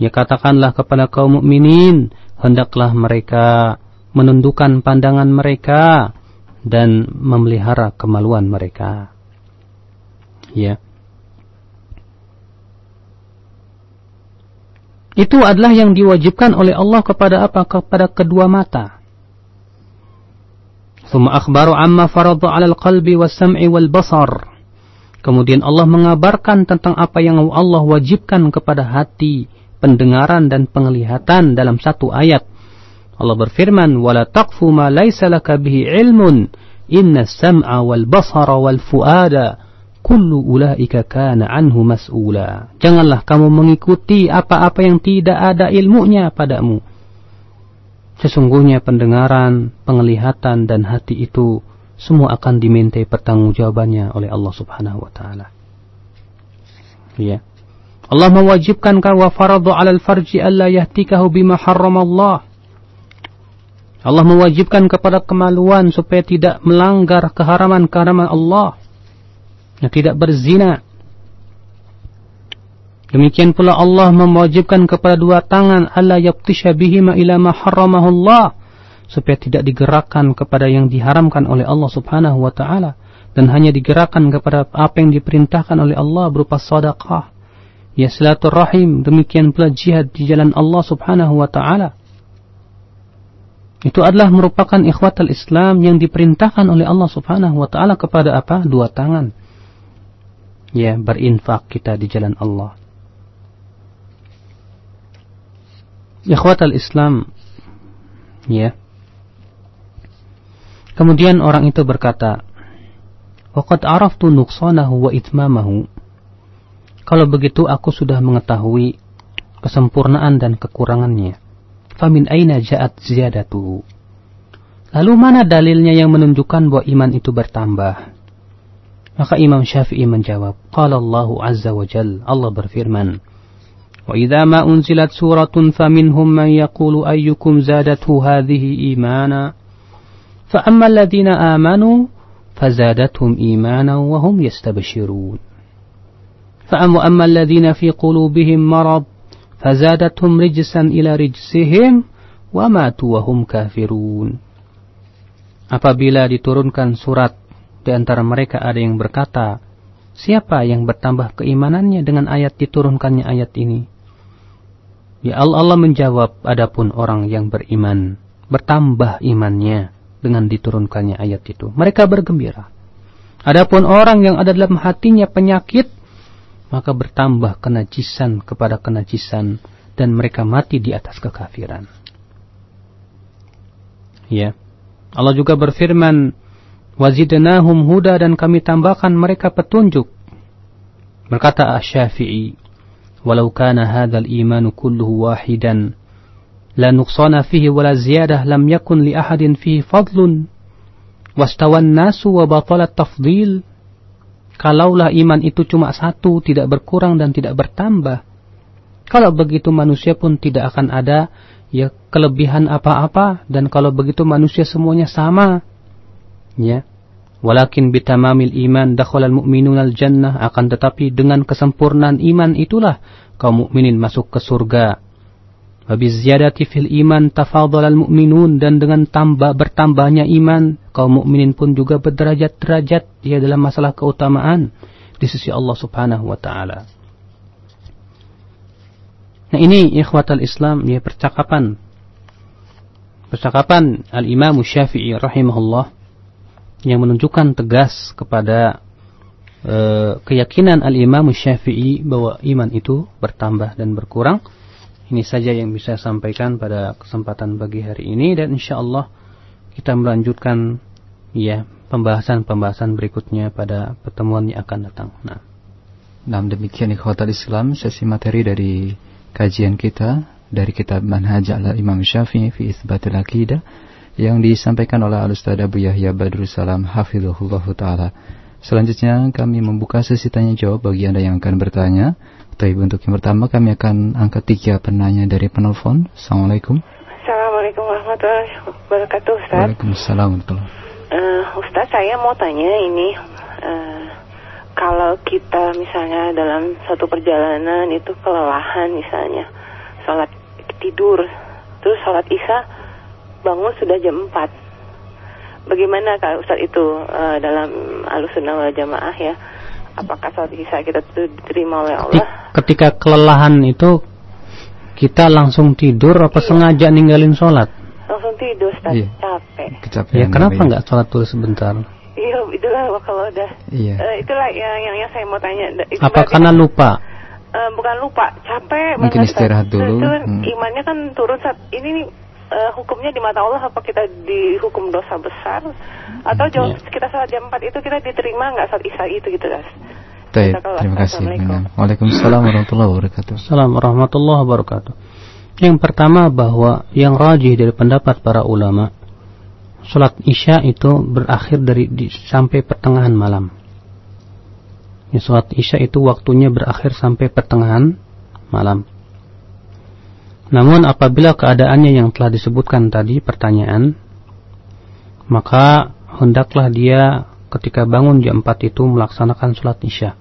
Ya katakanlah kepada kaum mukminin, hendaklah mereka menundukkan pandangan mereka dan memelihara kemaluan mereka. Ya. Itu adalah yang diwajibkan oleh Allah kepada apa? Kepada kedua mata. Thumma akhbaru amma faradu 'alal qalbi was-sam'i wal basar. Kemudian Allah mengabarkan tentang apa yang Allah wajibkan kepada hati, pendengaran dan penglihatan dalam satu ayat. Allah berfirman, "Wala taqfu ma laisa laka bihi ilmun, inna sam'a wal basara wal fuada kullu ulaika kana anhu mas'ula." Janganlah kamu mengikuti apa-apa yang tidak ada ilmunya padamu. Sesungguhnya pendengaran, penglihatan dan hati itu semua akan dimintai pertanggungjawabannya oleh Allah Subhanahu wa taala. Ya. Allah mewajibkan wa faradu 'alal farji alla yahtikahu bima Allah. Allah mewajibkan kepada kemaluan supaya tidak melanggar keharaman-keharaman Allah. Dan tidak berzina. Demikian pula Allah mewajibkan kepada dua tangan alla yaqtisha bihima ila ma Allah supaya tidak digerakkan kepada yang diharamkan oleh Allah Subhanahu wa taala dan hanya digerakkan kepada apa yang diperintahkan oleh Allah berupa sedekah ya silaturahim, demikian pula jihad di jalan Allah Subhanahu wa taala. Itu adalah merupakan ikhwatal Islam yang diperintahkan oleh Allah Subhanahu wa taala kepada apa? Dua tangan. Ya, berinfak kita di jalan Allah. Ikhwatal Islam ya. Kemudian orang itu berkata, "Waqad araftu nuqsanahu wa itmamahu." Kalau begitu aku sudah mengetahui kesempurnaan dan kekurangannya. Famin aina ja'at ziyadatu. Lalu mana dalilnya yang menunjukkan bahwa iman itu bertambah? Maka Imam Syafi'i menjawab, Qala Allahu Azza wa Jal, Allah berfirman, Wa idha ma unzilat suratun faminhum man yakulu ayyukum zadathu hadhihi imana. Fa amma alladhina amanu, fazadathum imana wa hum yastabashirun. فأما الذين في قلوبهم مرض فزادتهم رجسا إلى رجسهم وماتوا وهم كافرون Apabila diturunkan surat di antara mereka ada yang berkata, siapa yang bertambah keimanannya dengan ayat diturunkannya ayat ini? Ya Allah, Allah menjawab, adapun orang yang beriman, bertambah imannya dengan diturunkannya ayat itu. Mereka bergembira. Adapun orang yang ada dalam hatinya penyakit, maka bertambah kenajisan kepada kenajisan dan mereka mati di atas kekafiran. Ya. Allah juga berfirman, "Wazidnahum huda" dan kami tambahkan mereka petunjuk. Berkata Asy-Syafi'i, "Walau kana hadzal iman kulluhu wahidan, la nuqsana fihi wala ziyadah lam yakun li ahadin fihi fadlun." Wastawan nasu wa batalat tafdil. Kalaulah iman itu cuma satu, tidak berkurang dan tidak bertambah. Kalau begitu manusia pun tidak akan ada ya kelebihan apa-apa dan kalau begitu manusia semuanya sama ya walakin bitamamil iman dakhalal mu'minun jannah akan tetapi dengan kesempurnaan iman itulah kaum mukminin masuk ke surga wa biziyadati fil iman tafadhalal mu'minun dan dengan tambah bertambahnya iman kaum mukminin pun juga berderajat-derajat ya dalam masalah keutamaan di sisi Allah Subhanahu wa taala Nah ini ikhwatal Islam ya percakapan percakapan Al-Imam Syafi'i rahimahullah yang menunjukkan tegas kepada uh, keyakinan Al-Imam Syafi'i bahwa iman itu bertambah dan berkurang. Ini saja yang bisa saya sampaikan pada kesempatan pagi hari ini dan insya Allah kita melanjutkan ya pembahasan-pembahasan berikutnya pada pertemuan yang akan datang. Nah, nah demikian ikhwatal Islam sesi materi dari kajian kita dari kitab Manhaj al-Imam Syafi'i fi Itsbatil Aqidah yang disampaikan oleh Al-Ustaz Abu Yahya Badrul Salam hafizahullah taala. Selanjutnya kami membuka sesi tanya jawab bagi Anda yang akan bertanya. Tapi untuk yang pertama kami akan angkat tiga penanya dari penelpon. Assalamualaikum. Assalamualaikum warahmatullahi wabarakatuh Ustaz. Waalaikumsalam warahmatullahi uh, Ustaz saya mau tanya ini uh, kalau kita misalnya dalam satu perjalanan itu kelelahan misalnya sholat tidur terus sholat isya bangun sudah jam 4 bagaimana kalau Ustaz itu uh, dalam alusunan wal jamaah ya apakah sholat isya kita itu diterima oleh Allah ketika kelelahan itu kita langsung tidur apa sengaja ninggalin sholat langsung tidur Ustaz iya. capek Kecapean ya kenapa nggak sholat dulu sebentar Iya, itulah kalau udah. Iya. Uh, itulah yang, yang yang saya mau tanya. Itu Apa karena lupa? Uh, bukan lupa, capek Mungkin banget. istirahat dulu. Itu, hmm. Imannya kan turun saat ini nih uh, hukumnya di mata Allah apa kita dihukum dosa besar atau jauh iya. kita saat jam 4 itu kita diterima nggak saat isya itu gitu guys. Baik, terima kasih. Waalaikumsalam warahmatullahi wabarakatuh. Assalamualaikum warahmatullahi wabarakatuh. Yang pertama bahwa yang rajih dari pendapat para ulama sholat isya itu berakhir dari di, sampai pertengahan malam. Ya, sholat isya itu waktunya berakhir sampai pertengahan malam. Namun apabila keadaannya yang telah disebutkan tadi pertanyaan, maka hendaklah dia ketika bangun jam 4 itu melaksanakan sholat isya.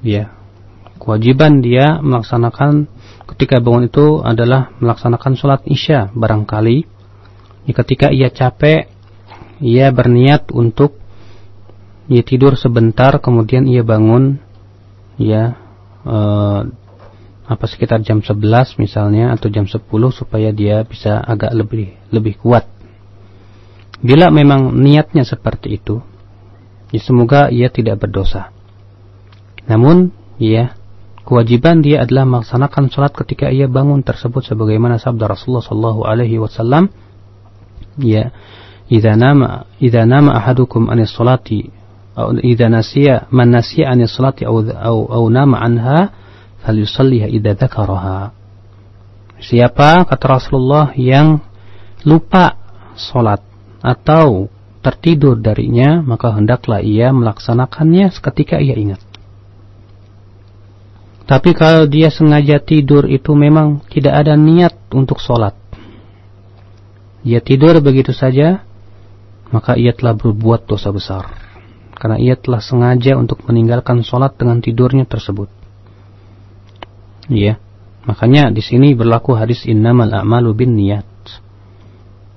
Ya, kewajiban dia melaksanakan ketika bangun itu adalah melaksanakan sholat isya barangkali ya, ketika ia capek ia berniat untuk ia tidur sebentar kemudian ia bangun ya eh, apa sekitar jam 11 misalnya atau jam 10 supaya dia bisa agak lebih lebih kuat. Bila memang niatnya seperti itu ya semoga ia tidak berdosa. Namun ya kewajiban dia adalah melaksanakan sholat ketika ia bangun tersebut sebagaimana sabda Rasulullah Shallallahu Alaihi Wasallam ya idza nama idza nama ahadukum anis salati atau idza nasiya man nasiya anis atau atau, atau nama anha falyusalliha idza dzakaraha Siapa kata Rasulullah yang lupa sholat atau tertidur darinya, maka hendaklah ia melaksanakannya seketika ia ingat. Tapi kalau dia sengaja tidur itu memang tidak ada niat untuk sholat. Dia tidur begitu saja, maka ia telah berbuat dosa besar. Karena ia telah sengaja untuk meninggalkan sholat dengan tidurnya tersebut. Ya, makanya di sini berlaku hadis innamal a'malu bin niat.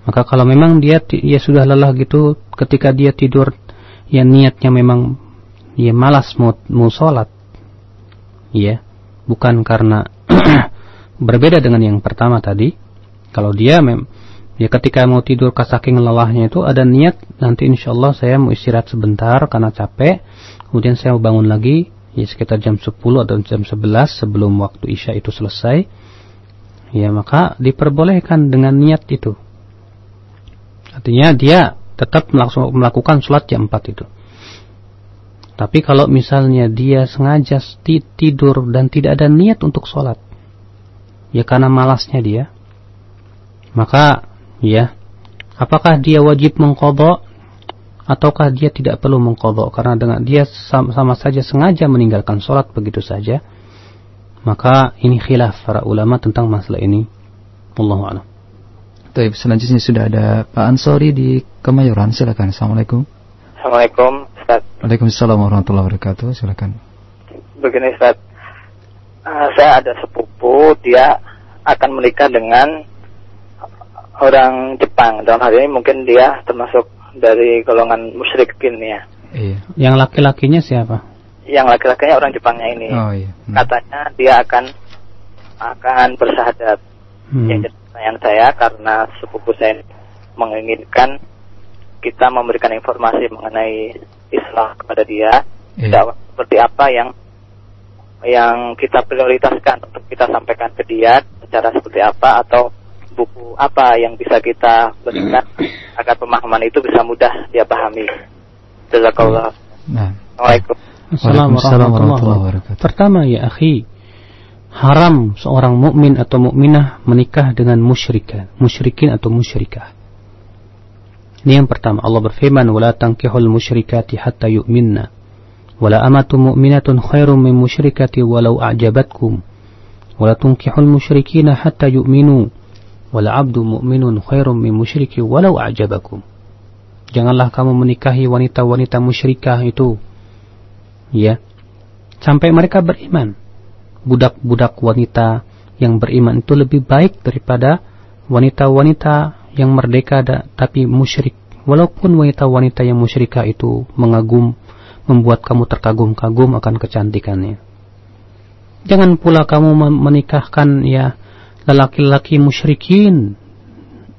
Maka kalau memang dia ya sudah lelah gitu ketika dia tidur ya niatnya memang ya malas mau, mau sholat. Ya bukan karena berbeda dengan yang pertama tadi. Kalau dia mem ya ketika mau tidur saking lelahnya itu ada niat nanti insya Allah saya mau istirahat sebentar karena capek kemudian saya mau bangun lagi ya sekitar jam 10 atau jam 11 sebelum waktu isya itu selesai. Ya maka diperbolehkan dengan niat itu. Artinya dia tetap melakukan sholat jam 4 itu. Tapi kalau misalnya dia sengaja tidur dan tidak ada niat untuk sholat, ya karena malasnya dia, maka ya, apakah dia wajib mengkodok ataukah dia tidak perlu mengkodok karena dengan dia sama, sama saja sengaja meninggalkan sholat begitu saja, maka ini khilaf para ulama tentang masalah ini. Allahu a'lam. Baik, selanjutnya sudah ada Pak Ansori di Kemayoran. Silakan. Assalamualaikum. Assalamualaikum, Ustaz. Waalaikumsalam warahmatullahi wabarakatuh. Silakan. Begini, Ustaz. Uh, saya ada sepupu, dia akan menikah dengan orang Jepang. Dalam hal ini mungkin dia termasuk dari golongan musyrikin ya. Iya. Yang laki-lakinya siapa? Yang laki-lakinya orang Jepangnya ini. Oh iya. Hmm. Katanya dia akan akan bersahadat. Hmm. Yang pertanyaan saya karena sepupu saya menginginkan kita memberikan informasi mengenai Islam kepada dia, yeah. seperti apa yang yang kita prioritaskan untuk kita sampaikan ke dia, secara seperti apa atau buku apa yang bisa kita berikan agar pemahaman itu bisa mudah dia pahami. Jazakallah. Nah. Assalamualaikum. Assalamualaikum warahmatullahi wabarakatuh. Pertama ya akhi, haram seorang mukmin atau mukminah menikah dengan musyrikan, musyrikin atau musyrikah. Ini yang pertama, Allah berfirman, "Wala tankihul musyrikati hatta yu'minna." Wala amatu mu'minatun khairum min musyrikati walau a'jabatkum. Wala tunkihul musyrikina hatta yu'minu. Wala abdu mu'minun khairum min musyriki walau a'jabakum. Janganlah kamu menikahi wanita-wanita musyrikah itu. Ya. Sampai mereka beriman budak-budak wanita yang beriman itu lebih baik daripada wanita-wanita yang merdeka tapi musyrik. Walaupun wanita-wanita yang musyrikah itu mengagum, membuat kamu terkagum-kagum akan kecantikannya. Jangan pula kamu menikahkan ya lelaki-lelaki musyrikin.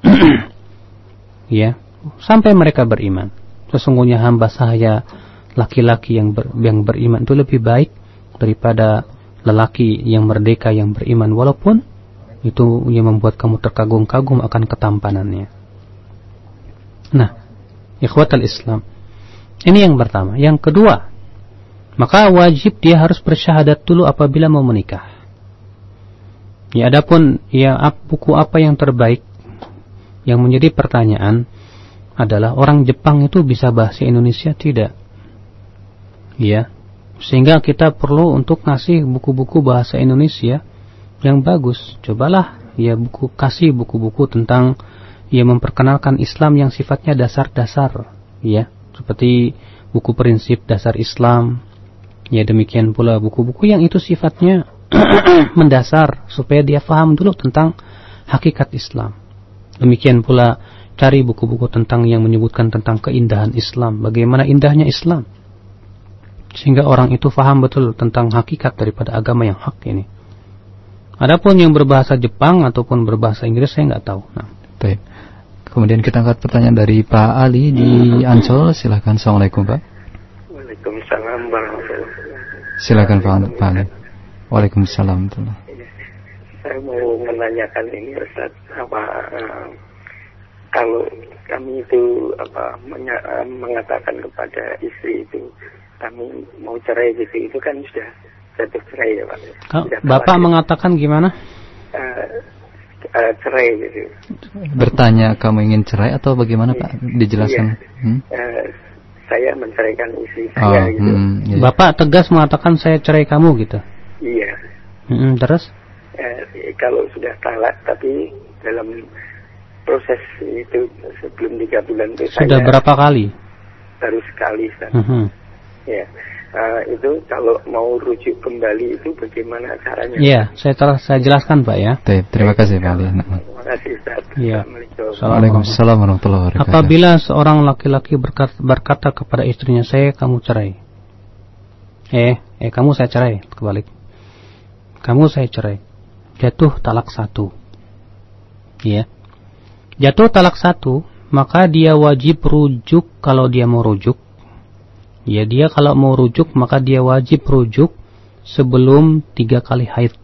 ya, sampai mereka beriman. Sesungguhnya hamba saya laki-laki yang ber, yang beriman itu lebih baik daripada lelaki yang merdeka yang beriman walaupun itu yang membuat kamu terkagum-kagum akan ketampanannya. Nah, ikhwatal Islam. Ini yang pertama. Yang kedua, maka wajib dia harus bersyahadat dulu apabila mau menikah. Ya, adapun ya buku apa yang terbaik yang menjadi pertanyaan adalah orang Jepang itu bisa bahasa Indonesia tidak? Ya, sehingga kita perlu untuk ngasih buku-buku bahasa Indonesia yang bagus. Cobalah ya buku kasih buku-buku tentang ya memperkenalkan Islam yang sifatnya dasar-dasar ya, seperti buku prinsip dasar Islam. Ya demikian pula buku-buku yang itu sifatnya mendasar supaya dia paham dulu tentang hakikat Islam. Demikian pula cari buku-buku tentang yang menyebutkan tentang keindahan Islam, bagaimana indahnya Islam sehingga orang itu faham betul tentang hakikat daripada agama yang hak ini. Adapun yang berbahasa Jepang ataupun berbahasa Inggris saya nggak tahu. Nah. Baik. Kemudian kita angkat pertanyaan dari Pak Ali di Ancol. Silakan. Assalamualaikum Pak. Waalaikumsalam warahmatullahi Silakan Pak, Pak Ali. Waalaikumsalam. Saya mau menanyakan ini Ustaz apa uh, kalau kami itu apa mengatakan kepada istri itu kami mau cerai gitu itu kan sudah jatuh cerai ya pak. Oh, Bapak mengatakan gimana? Uh, uh, cerai gitu. Bertanya kamu ingin cerai atau bagaimana Pak? Dijelaskan. Iya. Hmm? Uh, saya menceraikan istri saya oh, gitu. Hmm, iya. Bapak tegas mengatakan saya cerai kamu gitu. Iya. Hmm, terus? Uh, kalau sudah talak tapi dalam proses itu sebelum tiga bulan itu sudah saya berapa kali? Baru sekali. -huh. Ya uh, itu kalau mau rujuk kembali itu bagaimana caranya? Iya, saya telah saya jelaskan Pak ya. Baik, terima kasih Pak Ali. Terima kasih Ustaz. Iya. Assalamualaikum warahmatullahi wabarakatuh. Apabila seorang laki-laki berkata, berkata kepada istrinya saya kamu cerai. Eh, eh kamu saya cerai, kebalik. Kamu saya cerai. Jatuh talak satu. Iya. Jatuh talak satu, maka dia wajib rujuk kalau dia mau rujuk Ya dia kalau mau rujuk maka dia wajib rujuk sebelum tiga kali haid.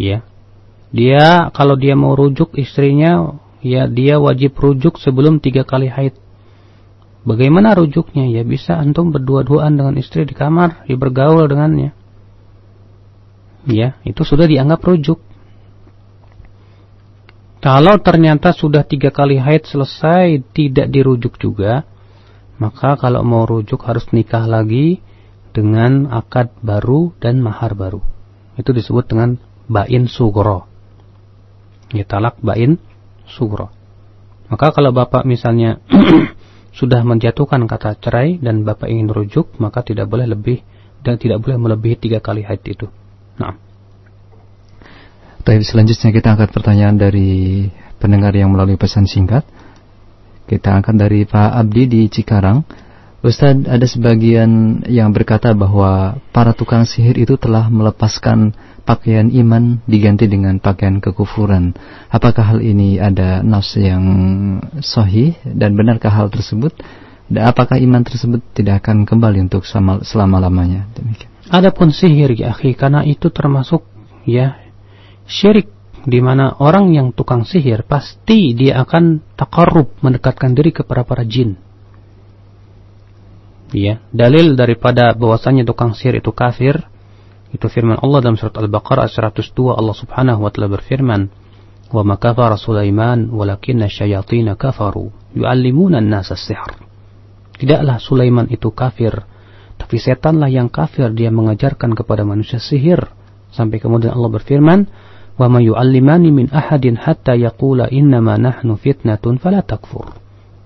Ya. Dia kalau dia mau rujuk istrinya ya dia wajib rujuk sebelum tiga kali haid. Bagaimana rujuknya? Ya bisa antum berdua-duaan dengan istri di kamar, ya bergaul dengannya. Ya, itu sudah dianggap rujuk. Kalau ternyata sudah tiga kali haid selesai tidak dirujuk juga, maka kalau mau rujuk harus nikah lagi dengan akad baru dan mahar baru. Itu disebut dengan bain sugro. Ya, talak bain sugro. Maka kalau bapak misalnya sudah menjatuhkan kata cerai dan bapak ingin rujuk, maka tidak boleh lebih dan tidak boleh melebihi tiga kali haid itu. Nah. Tapi selanjutnya kita angkat pertanyaan dari pendengar yang melalui pesan singkat. Kita angkat dari Pak Abdi di Cikarang. Ustadz, ada sebagian yang berkata bahwa para tukang sihir itu telah melepaskan pakaian iman diganti dengan pakaian kekufuran. Apakah hal ini ada nas yang sahih dan benarkah hal tersebut? Dan apakah iman tersebut tidak akan kembali untuk selama-lamanya? Demikian. Adapun sihir ya akhi, karena itu termasuk ya syirik di mana orang yang tukang sihir pasti dia akan takarub mendekatkan diri kepada para jin. Ya, dalil daripada bahwasanya tukang sihir itu kafir itu firman Allah dalam surat Al-Baqarah 102 Allah Subhanahu wa taala berfirman, "Wa ma Sulaiman walakinna syayatin kafaru yu'allimuna an-nasa sihr." Tidaklah Sulaiman itu kafir, tapi setanlah yang kafir dia mengajarkan kepada manusia sihir. Sampai kemudian Allah berfirman, wa ma yu'allimani min ahadin hatta yaqula innama nahnu fitnatun fala takfur.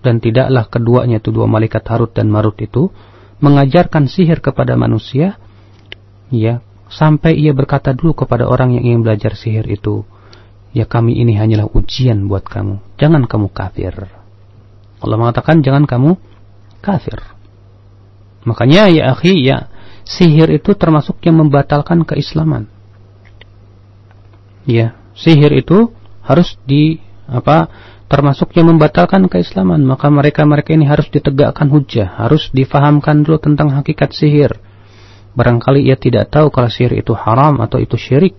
Dan tidaklah keduanya itu dua malaikat Harut dan Marut itu mengajarkan sihir kepada manusia ya sampai ia berkata dulu kepada orang yang ingin belajar sihir itu ya kami ini hanyalah ujian buat kamu jangan kamu kafir Allah mengatakan jangan kamu kafir makanya ya akhi ya sihir itu termasuk yang membatalkan keislaman. Ya sihir itu harus di apa termasuk yang membatalkan keislaman. Maka mereka-mereka ini harus ditegakkan hujah harus difahamkan dulu tentang hakikat sihir. Barangkali ia tidak tahu kalau sihir itu haram atau itu syirik.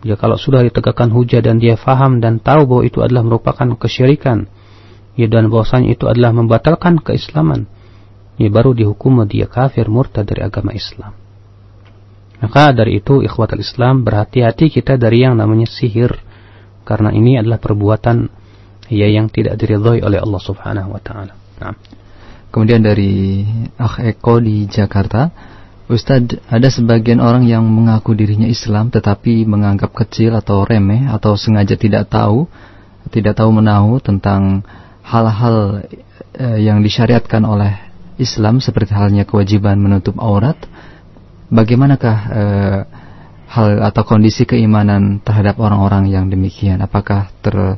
Ya kalau sudah ditegakkan hujah dan dia faham dan tahu bahwa itu adalah merupakan kesyirikan ya dan bahwasanya itu adalah membatalkan keislaman ya baru dihukum dia kafir murtad dari agama Islam maka dari itu ikhwatul Islam berhati-hati kita dari yang namanya sihir karena ini adalah perbuatan ya yang tidak diridhoi oleh Allah Subhanahu wa taala. Nah. Kemudian dari Akh Eko di Jakarta, Ustadz, ada sebagian orang yang mengaku dirinya Islam tetapi menganggap kecil atau remeh atau sengaja tidak tahu, tidak tahu menahu tentang hal-hal eh, yang disyariatkan oleh Islam seperti halnya kewajiban menutup aurat bagaimanakah uh, hal atau kondisi keimanan terhadap orang-orang yang demikian? Apakah ter uh,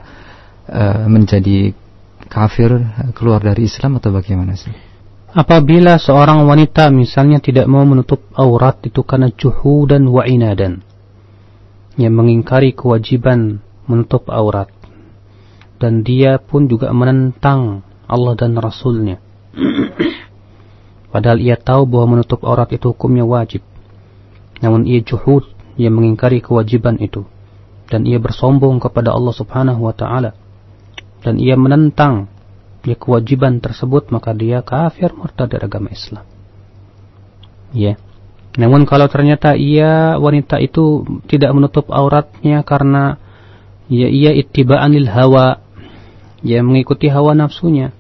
menjadi kafir keluar dari Islam atau bagaimana sih? Apabila seorang wanita misalnya tidak mau menutup aurat itu karena juhu dan wa inadan yang mengingkari kewajiban menutup aurat dan dia pun juga menentang Allah dan Rasulnya Padahal ia tahu bahwa menutup aurat itu hukumnya wajib. Namun ia juhud, ia mengingkari kewajiban itu. Dan ia bersombong kepada Allah subhanahu wa ta'ala. Dan ia menentang ya, kewajiban tersebut, maka dia kafir murtad dari agama Islam. Ya. Namun kalau ternyata ia wanita itu tidak menutup auratnya karena ya ia ittiba'anil hawa, ya mengikuti hawa nafsunya.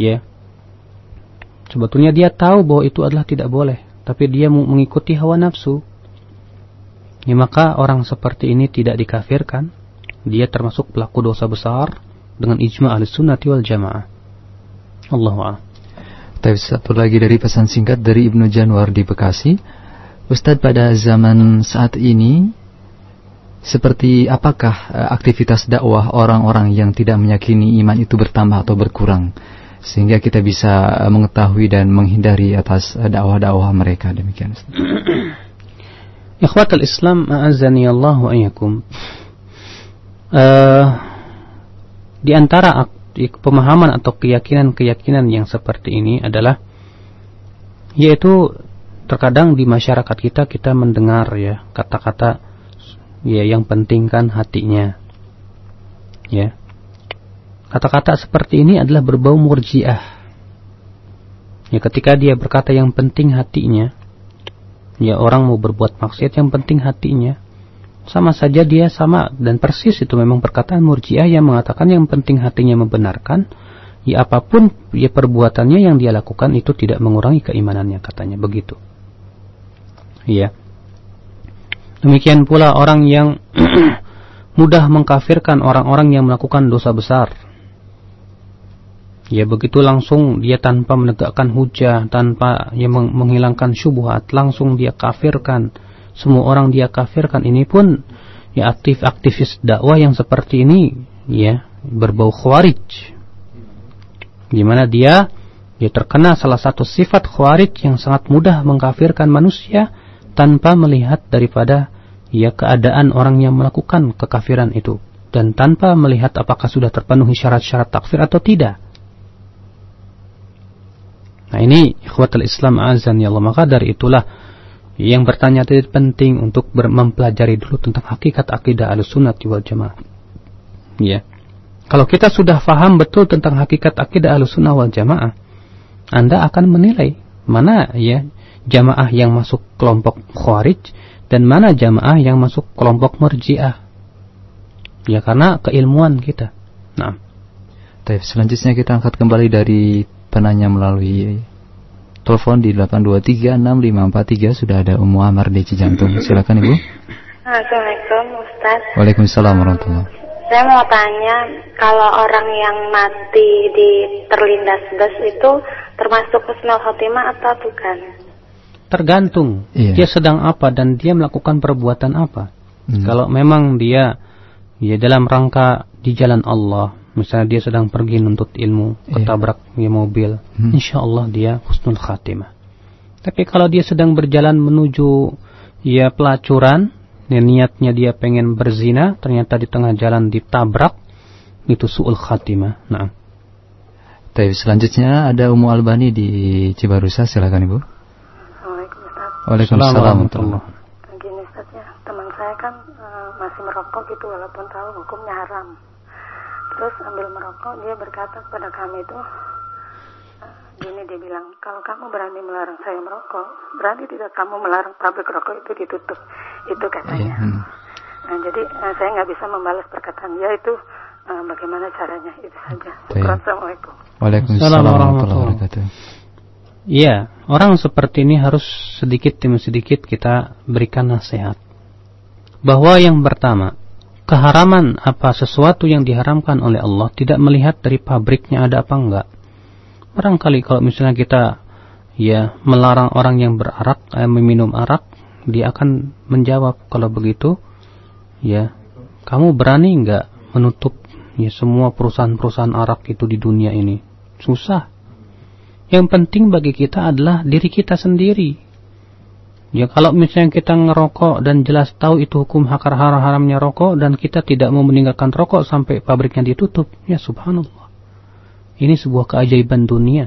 Ya. Sebetulnya dia tahu bahwa itu adalah tidak boleh, tapi dia mengikuti hawa nafsu. Ya, maka orang seperti ini tidak dikafirkan. Dia termasuk pelaku dosa besar dengan ijma ahli sunnati wal jamaah. Allah tapi satu lagi dari pesan singkat dari Ibnu Janwar di Bekasi. Ustadz pada zaman saat ini seperti apakah eh, aktivitas dakwah orang-orang yang tidak meyakini iman itu bertambah atau berkurang sehingga kita bisa eh, mengetahui dan menghindari atas eh, dakwah-dakwah mereka demikian. Ikhwatul Islam a'azani Allah wa iyyakum. Uh, di antara pemahaman atau keyakinan-keyakinan yang seperti ini adalah yaitu terkadang di masyarakat kita kita mendengar ya kata-kata ya yang penting kan hatinya ya kata-kata seperti ini adalah berbau murjiah. Ya ketika dia berkata yang penting hatinya ya orang mau berbuat maksiat yang penting hatinya sama saja dia sama dan persis itu memang perkataan murjiah yang mengatakan yang penting hatinya membenarkan ya apa pun ya perbuatannya yang dia lakukan itu tidak mengurangi keimanannya katanya begitu. Ya. Demikian pula orang yang mudah mengkafirkan orang-orang yang melakukan dosa besar ya begitu langsung dia tanpa menegakkan hujah tanpa ya menghilangkan syubhat langsung dia kafirkan. Semua orang dia kafirkan. Ini pun ya aktif-aktivis dakwah yang seperti ini ya berbau khawarij. Di mana dia dia terkena salah satu sifat khawarij yang sangat mudah mengkafirkan manusia tanpa melihat daripada ya keadaan orang yang melakukan kekafiran itu. Dan tanpa melihat apakah sudah terpenuhi syarat-syarat takfir atau tidak. Nah ini ikhwatul Islam azan ya Allah maka dari itulah yang bertanya itu penting untuk mempelajari dulu tentang hakikat akidah al-sunnah wal jamaah. Ya. Kalau kita sudah faham betul tentang hakikat akidah al-sunnah wal jamaah, Anda akan menilai mana ya jamaah yang masuk kelompok khawarij dan mana jamaah yang masuk kelompok murjiah. Ya karena keilmuan kita. Nah. Baik, selanjutnya kita angkat kembali dari penanya melalui Telepon di 8236543 sudah ada Ummu Amar di Cijantung. Silakan Ibu. Assalamualaikum Ustaz. Waalaikumsalam warahmatullahi Saya mau tanya kalau orang yang mati di terlindas bus itu termasuk husnul khotimah atau bukan? Tergantung iya. dia sedang apa dan dia melakukan perbuatan apa. Hmm. Kalau memang dia ya dalam rangka di jalan Allah misalnya dia sedang pergi nuntut ilmu iya. ketabrak ya mobil hmm. insya Allah dia husnul khatimah. Tapi kalau dia sedang berjalan menuju ya pelacuran ya, niatnya dia pengen berzina ternyata di tengah jalan ditabrak itu suul khatimah. Nah. Tapi selanjutnya ada Umu Albani di Cibarusa. Silakan Ibu. Waalaikumsalam. Waalaikumsalam Gini Ustaz ya, teman saya kan uh, masih merokok gitu walaupun tahu hukumnya haram terus sambil merokok dia berkata kepada kami itu gini dia bilang kalau kamu berani melarang saya merokok berani tidak kamu melarang pabrik rokok itu ditutup itu katanya. Yeah. nah, jadi uh, saya nggak bisa membalas perkataan dia itu uh, bagaimana caranya itu saja. Assalamualaikum Waalaikumsalam warahmatullahi wabarakatuh. Iya, orang seperti ini harus sedikit demi sedikit kita berikan nasihat. Bahwa yang pertama, keharaman apa sesuatu yang diharamkan oleh Allah tidak melihat dari pabriknya ada apa enggak. Barangkali kalau misalnya kita ya melarang orang yang berarak, eh, meminum arak, dia akan menjawab kalau begitu, ya kamu berani enggak menutup ya semua perusahaan-perusahaan arak itu di dunia ini? Susah. Yang penting bagi kita adalah diri kita sendiri. Ya kalau misalnya kita ngerokok dan jelas tahu itu hukum hakar haram-haramnya rokok dan kita tidak mau meninggalkan rokok sampai pabriknya ditutup, ya subhanallah. Ini sebuah keajaiban dunia.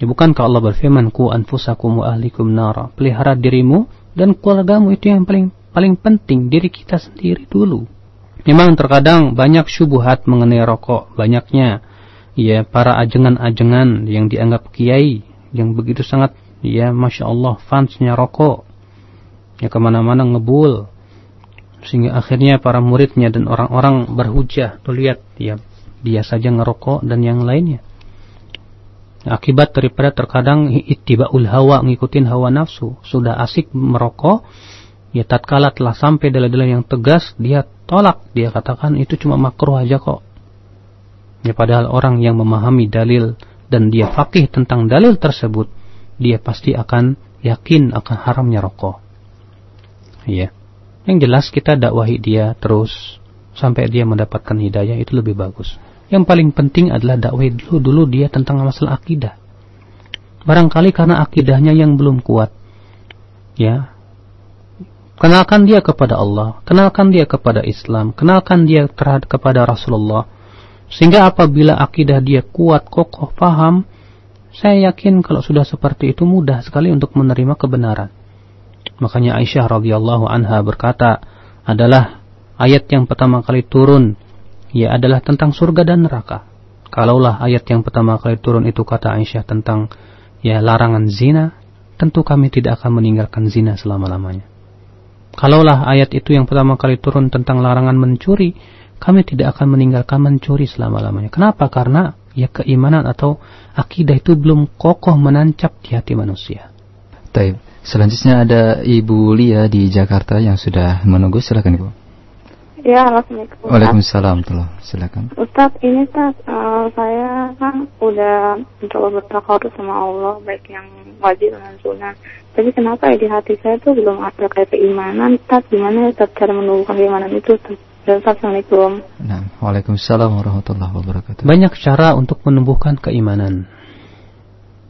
ya bukankah Allah berfirman ku anfusakum wa ahlikum nara. Pelihara dirimu dan keluargamu itu yang paling paling penting diri kita sendiri dulu. Memang terkadang banyak syubhat mengenai rokok, banyaknya ya para ajengan-ajengan yang dianggap kiai yang begitu sangat ya masya Allah fansnya rokok, ya ke mana-mana ngebul, sehingga akhirnya para muridnya dan orang-orang berhujah, tuh lihat, ya dia saja ngerokok dan yang lainnya. Akibat daripada terkadang ittibaul hawa ngikutin hawa nafsu, sudah asik merokok, ya tatkala telah sampai dalil-dalil yang tegas, dia tolak, dia katakan itu cuma makruh aja kok. Ya padahal orang yang memahami dalil dan dia fakih tentang dalil tersebut, dia pasti akan yakin akan haramnya rokok. Ya. Yang jelas kita dakwahi dia terus sampai dia mendapatkan hidayah itu lebih bagus. Yang paling penting adalah dakwah dulu dulu dia tentang masalah akidah. Barangkali karena akidahnya yang belum kuat. Ya. Kenalkan dia kepada Allah, kenalkan dia kepada Islam, kenalkan dia terhadap kepada Rasulullah. Sehingga apabila akidah dia kuat, kokoh, paham, saya yakin kalau sudah seperti itu mudah sekali untuk menerima kebenaran. Makanya Aisyah radhiyallahu anha berkata, adalah ayat yang pertama kali turun ya adalah tentang surga dan neraka. Kalaulah ayat yang pertama kali turun itu kata Aisyah tentang ya larangan zina, tentu kami tidak akan meninggalkan zina selama-lamanya. Kalaulah ayat itu yang pertama kali turun tentang larangan mencuri, kami tidak akan meninggalkan mencuri selama-lamanya. Kenapa? Karena ya keimanan atau akidah itu belum kokoh menancap di hati manusia. Taib. Selanjutnya ada Ibu Lia di Jakarta yang sudah menunggu. Silakan Ibu. Ya, Assalamualaikum. Waalaikumsalam. Silakan. Ustaz, ini Ustaz, uh, saya kan udah mencoba bertakarut sama Allah, baik yang wajib dan sunnah. Tapi kenapa ya di hati saya tuh belum ada kayak keimanan, Ustaz? Gimana ya Ustaz cara menumbuhkan keimanan itu, Ustaz? Assalamualaikum. Nah, Waalaikumsalam warahmatullahi wabarakatuh. Banyak cara untuk menumbuhkan keimanan.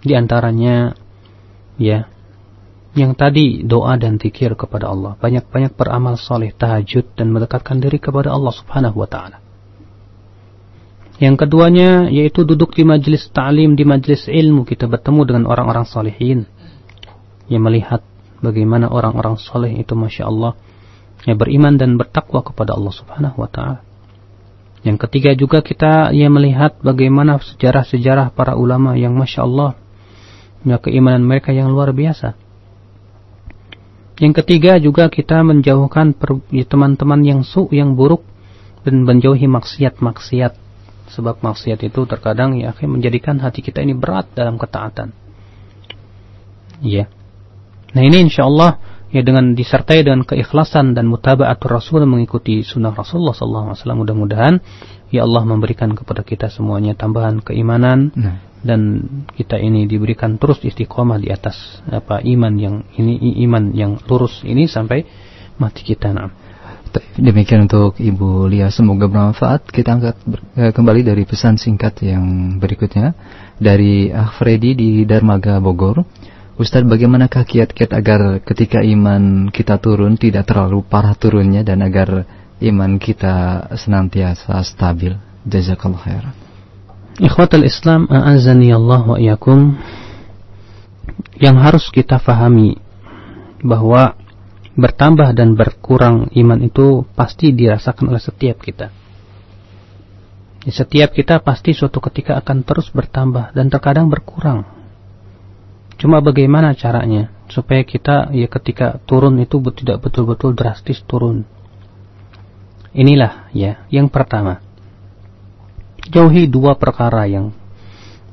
Di antaranya, ya, yang tadi doa dan zikir kepada Allah. Banyak-banyak beramal soleh, tahajud dan mendekatkan diri kepada Allah subhanahu wa ta'ala. Yang keduanya yaitu duduk di majlis ta'lim, di majlis ilmu. Kita bertemu dengan orang-orang solehin. Yang melihat bagaimana orang-orang soleh itu Masya Allah. Yang beriman dan bertakwa kepada Allah subhanahu wa ta'ala. Yang ketiga juga kita ya melihat bagaimana sejarah-sejarah para ulama yang Masya Allah. Ya keimanan mereka yang luar biasa yang ketiga juga kita menjauhkan ya, teman-teman yang su, yang buruk dan menjauhi maksiat-maksiat. Sebab maksiat itu terkadang ya menjadikan hati kita ini berat dalam ketaatan. Ya. Nah ini insya Allah ya dengan disertai dengan keikhlasan dan mutabaatur Rasul mengikuti sunnah Rasulullah SAW mudah-mudahan ya Allah memberikan kepada kita semuanya tambahan keimanan nah dan kita ini diberikan terus istiqomah di atas apa iman yang ini iman yang lurus ini sampai mati kita nah. Demikian untuk Ibu Lia semoga bermanfaat. Kita angkat eh, kembali dari pesan singkat yang berikutnya dari Ah Freddy di Darmaga Bogor. Ustadz bagaimanakah kiat-kiat agar ketika iman kita turun tidak terlalu parah turunnya dan agar iman kita senantiasa stabil. Jazakallah khairan. Ikhwatal Islam a'azani Allah wa iyakum yang harus kita fahami bahwa bertambah dan berkurang iman itu pasti dirasakan oleh setiap kita. Setiap kita pasti suatu ketika akan terus bertambah dan terkadang berkurang. Cuma bagaimana caranya supaya kita ya ketika turun itu tidak betul-betul drastis turun. Inilah ya yang pertama jauhi dua perkara yang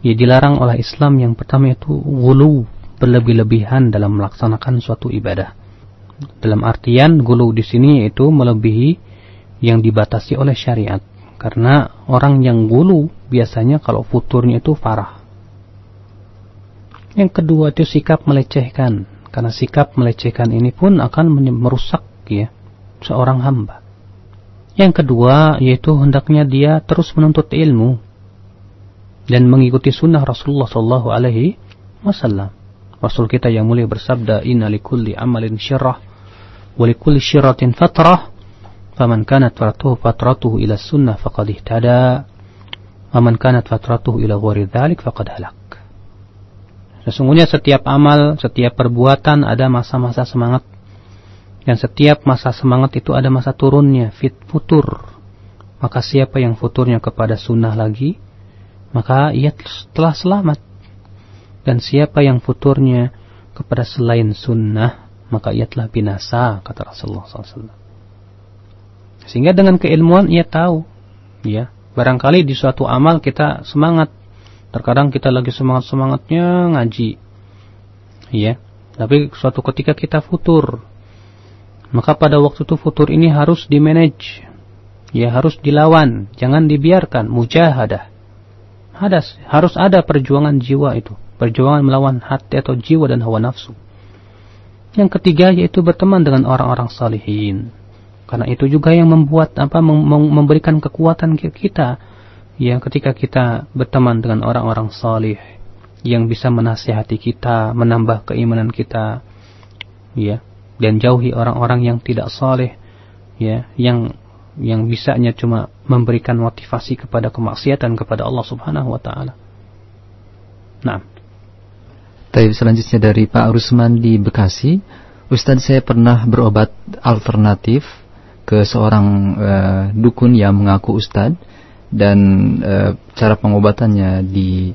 ya dilarang oleh Islam. Yang pertama itu gulu berlebih-lebihan dalam melaksanakan suatu ibadah. Dalam artian gulu di sini itu melebihi yang dibatasi oleh syariat. Karena orang yang gulu biasanya kalau futurnya itu farah. Yang kedua itu sikap melecehkan. Karena sikap melecehkan ini pun akan merusak ya seorang hamba. Yang kedua yaitu hendaknya dia terus menuntut ilmu dan mengikuti sunnah Rasulullah Sallallahu Alaihi Wasallam. Rasul kita yang mulia bersabda, Inna likulli amalin syirah, wa likulli syiratin fatrah, faman kanat fatratuhu fatratuhu ila sunnah faqad ihtada, faman kanat fatratuhu ila ghairi dhalik faqad halak. Sesungguhnya setiap amal, setiap perbuatan ada masa-masa semangat dan setiap masa semangat itu ada masa turunnya, fit futur. Maka siapa yang futurnya kepada sunnah lagi, maka ia telah selamat. Dan siapa yang futurnya kepada selain sunnah, maka ia telah binasa, kata Rasulullah SAW. Sehingga dengan keilmuan ia tahu, ya, barangkali di suatu amal kita semangat, terkadang kita lagi semangat semangatnya ngaji, ya, tapi suatu ketika kita futur, maka pada waktu itu futur ini harus di manage, ya harus dilawan, jangan dibiarkan. Mujahadah. Hadas, harus ada perjuangan jiwa itu, perjuangan melawan hati atau jiwa dan hawa nafsu. Yang ketiga yaitu berteman dengan orang-orang salihin. Karena itu juga yang membuat apa memberikan kekuatan kita yang ketika kita berteman dengan orang-orang salih yang bisa menasihati kita, menambah keimanan kita, ya, dan jauhi orang-orang yang tidak saleh, ya, yang yang bisanya cuma memberikan motivasi kepada kemaksiatan kepada Allah Subhanahu wa taala. Nah. Tapi selanjutnya dari Pak Rusman di Bekasi, Ustaz saya pernah berobat alternatif ke seorang uh, dukun yang mengaku Ustaz dan uh, cara pengobatannya di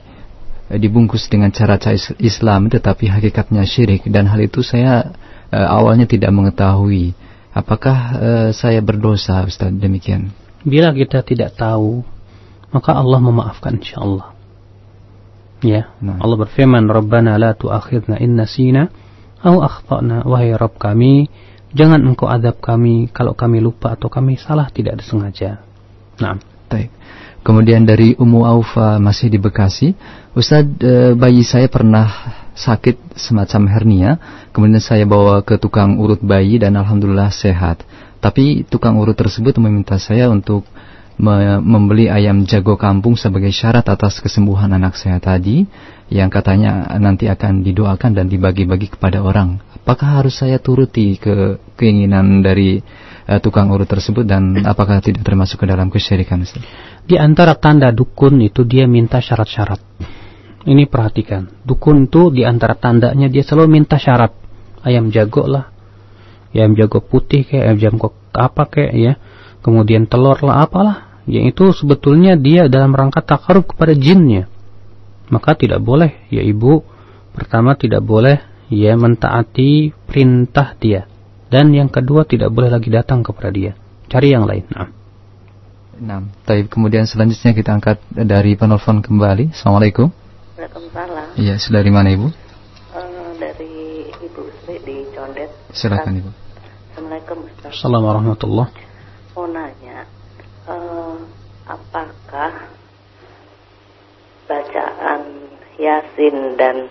dibungkus dengan cara cara Islam tetapi hakikatnya syirik dan hal itu saya uh, awalnya tidak mengetahui Apakah uh, saya berdosa Ustaz demikian? Bila kita tidak tahu, maka Allah memaafkan insyaallah. Ya, nah. Allah berfirman, "Rabbana la tu'akhidna in nasina aw akhtana." Wahai Rabb kami, jangan Engkau adab kami kalau kami lupa atau kami salah tidak disengaja. Nah, baik. Kemudian dari Umu Aufa masih di Bekasi, Ustaz e, bayi saya pernah sakit semacam hernia, kemudian saya bawa ke tukang urut bayi dan alhamdulillah sehat. Tapi tukang urut tersebut meminta saya untuk me membeli ayam jago kampung sebagai syarat atas kesembuhan anak saya tadi yang katanya nanti akan didoakan dan dibagi-bagi kepada orang. Apakah harus saya turuti ke keinginan dari uh, tukang urut tersebut dan apakah tidak termasuk ke dalam kesyirikan? Di antara tanda dukun itu dia minta syarat-syarat. Ini perhatikan. Dukun itu di antara tandanya dia selalu minta syarat. Ayam jago lah. Ayam jago putih kayak ayam jago apa kayak ya. Kemudian telur lah apalah. Yang itu sebetulnya dia dalam rangka takarub kepada jinnya. Maka tidak boleh ya ibu. Pertama tidak boleh ya mentaati perintah dia. Dan yang kedua tidak boleh lagi datang kepada dia. Cari yang lain. Nah. Nah, tapi kemudian selanjutnya kita angkat dari penelpon kembali. Assalamualaikum. Waalaikumsalam. Iya, sudah dari mana Ibu? Uh, dari Ibu Sri di Condet. Silakan Ibu. Assalamualaikum Ustaz. Assalamualaikum warahmatullahi Mau nanya, uh, apakah bacaan Yasin dan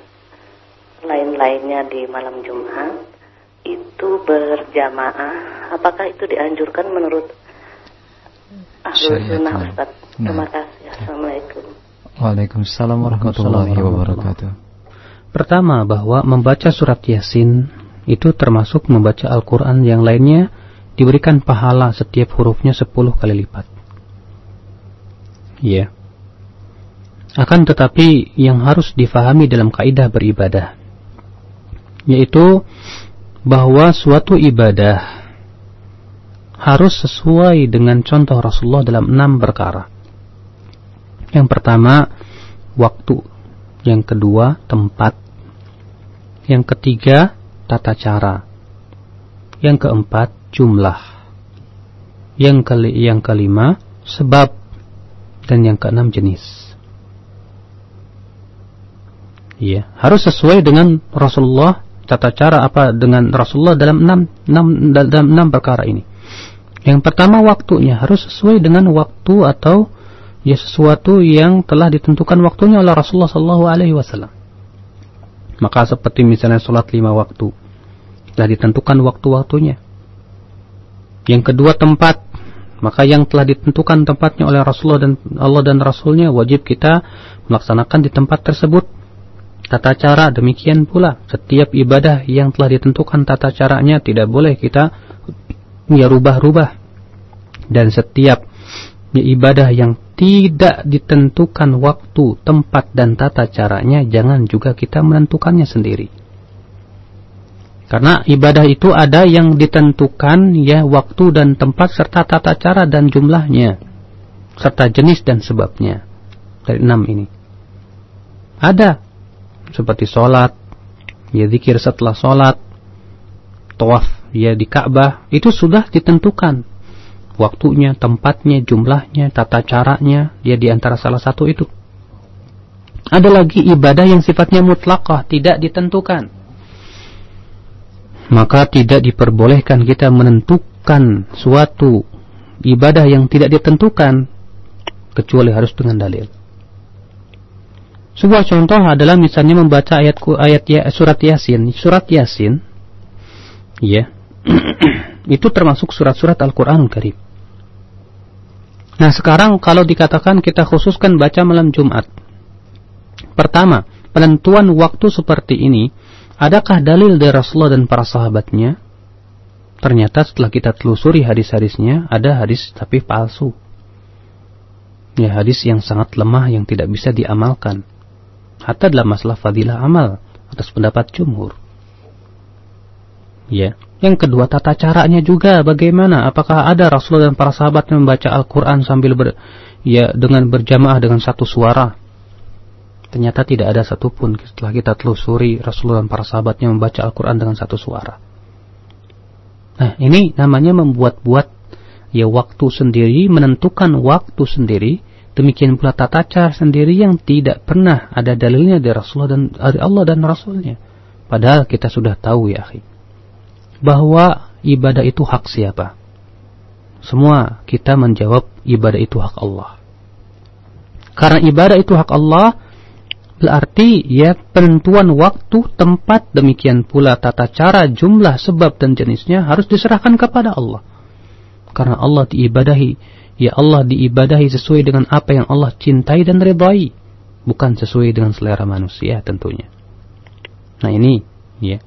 lain-lainnya di malam Jumat itu berjamaah? Apakah itu dianjurkan menurut Ahlul Sunnah Ustaz? Terima nah. kasih. Assalamualaikum. Waalaikumsalam warahmatullahi wabarakatuh. Pertama bahwa membaca surat Yasin itu termasuk membaca Al-Quran yang lainnya diberikan pahala setiap hurufnya 10 kali lipat. Ya. Akan tetapi yang harus difahami dalam kaidah beribadah yaitu bahwa suatu ibadah harus sesuai dengan contoh Rasulullah dalam enam perkara. Yang pertama, waktu. Yang kedua, tempat. Yang ketiga, tata cara. Yang keempat, jumlah. Yang, keli yang kelima, sebab. Dan yang keenam, jenis. Iya, harus sesuai dengan Rasulullah tata cara apa dengan Rasulullah dalam enam, enam dalam enam perkara ini. Yang pertama waktunya harus sesuai dengan waktu atau ya sesuatu yang telah ditentukan waktunya oleh Rasulullah Sallallahu Alaihi Wasallam. Maka seperti misalnya sholat lima waktu, telah ditentukan waktu-waktunya. Yang kedua tempat, maka yang telah ditentukan tempatnya oleh Rasulullah dan Allah dan Rasulnya wajib kita melaksanakan di tempat tersebut. Tata cara demikian pula setiap ibadah yang telah ditentukan tata caranya tidak boleh kita ya rubah-rubah dan setiap ya, ibadah yang tidak ditentukan waktu, tempat dan tata caranya, jangan juga kita menentukannya sendiri. Karena ibadah itu ada yang ditentukan ya waktu dan tempat serta tata cara dan jumlahnya serta jenis dan sebabnya dari enam ini. Ada seperti sholat, ya zikir setelah sholat, tawaf ya di Ka'bah, itu sudah ditentukan waktunya, tempatnya, jumlahnya, tata caranya, dia di antara salah satu itu. Ada lagi ibadah yang sifatnya mutlakah, tidak ditentukan. Maka tidak diperbolehkan kita menentukan suatu ibadah yang tidak ditentukan kecuali harus dengan dalil. Sebuah contoh adalah misalnya membaca ayat ayat ya, surat Yasin. Surat Yasin ya. itu termasuk surat-surat Al-Qur'an Karim. Nah, sekarang kalau dikatakan kita khususkan baca malam Jumat, Pertama, penentuan waktu seperti ini, adakah dalil dari Rasulullah dan para sahabatnya? Ternyata setelah kita telusuri hadis-hadisnya, ada hadis tapi palsu. Ya, hadis yang sangat lemah yang tidak bisa diamalkan. Hatta dalam masalah fadilah amal atas pendapat jumhur. Ya. Yang kedua tata caranya juga bagaimana? Apakah ada Rasulullah dan para sahabat yang membaca Al-Qur'an sambil ber, ya dengan berjamaah dengan satu suara? Ternyata tidak ada satupun setelah kita telusuri Rasulullah dan para sahabatnya membaca Al-Quran dengan satu suara. Nah ini namanya membuat-buat ya waktu sendiri, menentukan waktu sendiri, demikian pula tata cara sendiri yang tidak pernah ada dalilnya dari Rasulullah dan dari Allah dan Rasulnya. Padahal kita sudah tahu ya akhi, bahwa ibadah itu hak siapa? Semua kita menjawab ibadah itu hak Allah. Karena ibadah itu hak Allah, Berarti ya penentuan waktu, tempat, demikian pula tata cara, jumlah, sebab dan jenisnya harus diserahkan kepada Allah. Karena Allah diibadahi, ya Allah diibadahi sesuai dengan apa yang Allah cintai dan ridai, bukan sesuai dengan selera manusia tentunya. Nah ini, ya.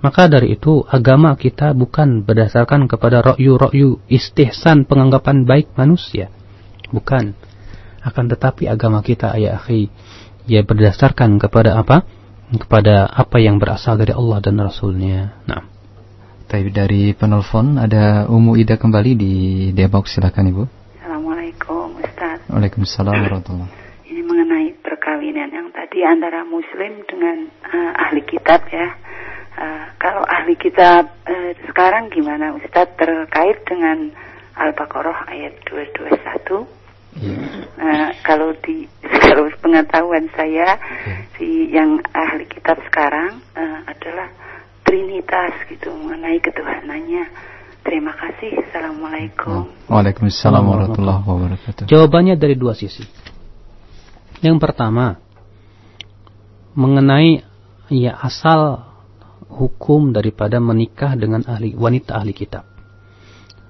Maka dari itu agama kita bukan berdasarkan kepada rokyu-rokyu istihsan penganggapan baik manusia. Bukan. Akan tetapi agama kita ayah akhi ya berdasarkan kepada apa? Kepada apa yang berasal dari Allah dan Rasulnya. Nah. Tapi dari penelpon ada Umu Ida kembali di Depok silakan Ibu. Assalamualaikum Ustaz. Waalaikumsalam warahmatullahi Ini mengenai perkawinan yang tadi antara Muslim dengan uh, ahli kitab ya. Uh, kalau ahli kitab uh, sekarang gimana Ustaz terkait dengan Al-Baqarah ayat 221 Nah, kalau di kalau pengetahuan saya yeah. si yang ahli kitab sekarang uh, adalah trinitas gitu mengenai ketuhanannya. Terima kasih. Assalamualaikum. Waalaikumsalam warahmatullahi wabarakatuh. Jawabannya dari dua sisi. Yang pertama mengenai ya asal hukum daripada menikah dengan ahli wanita ahli kitab.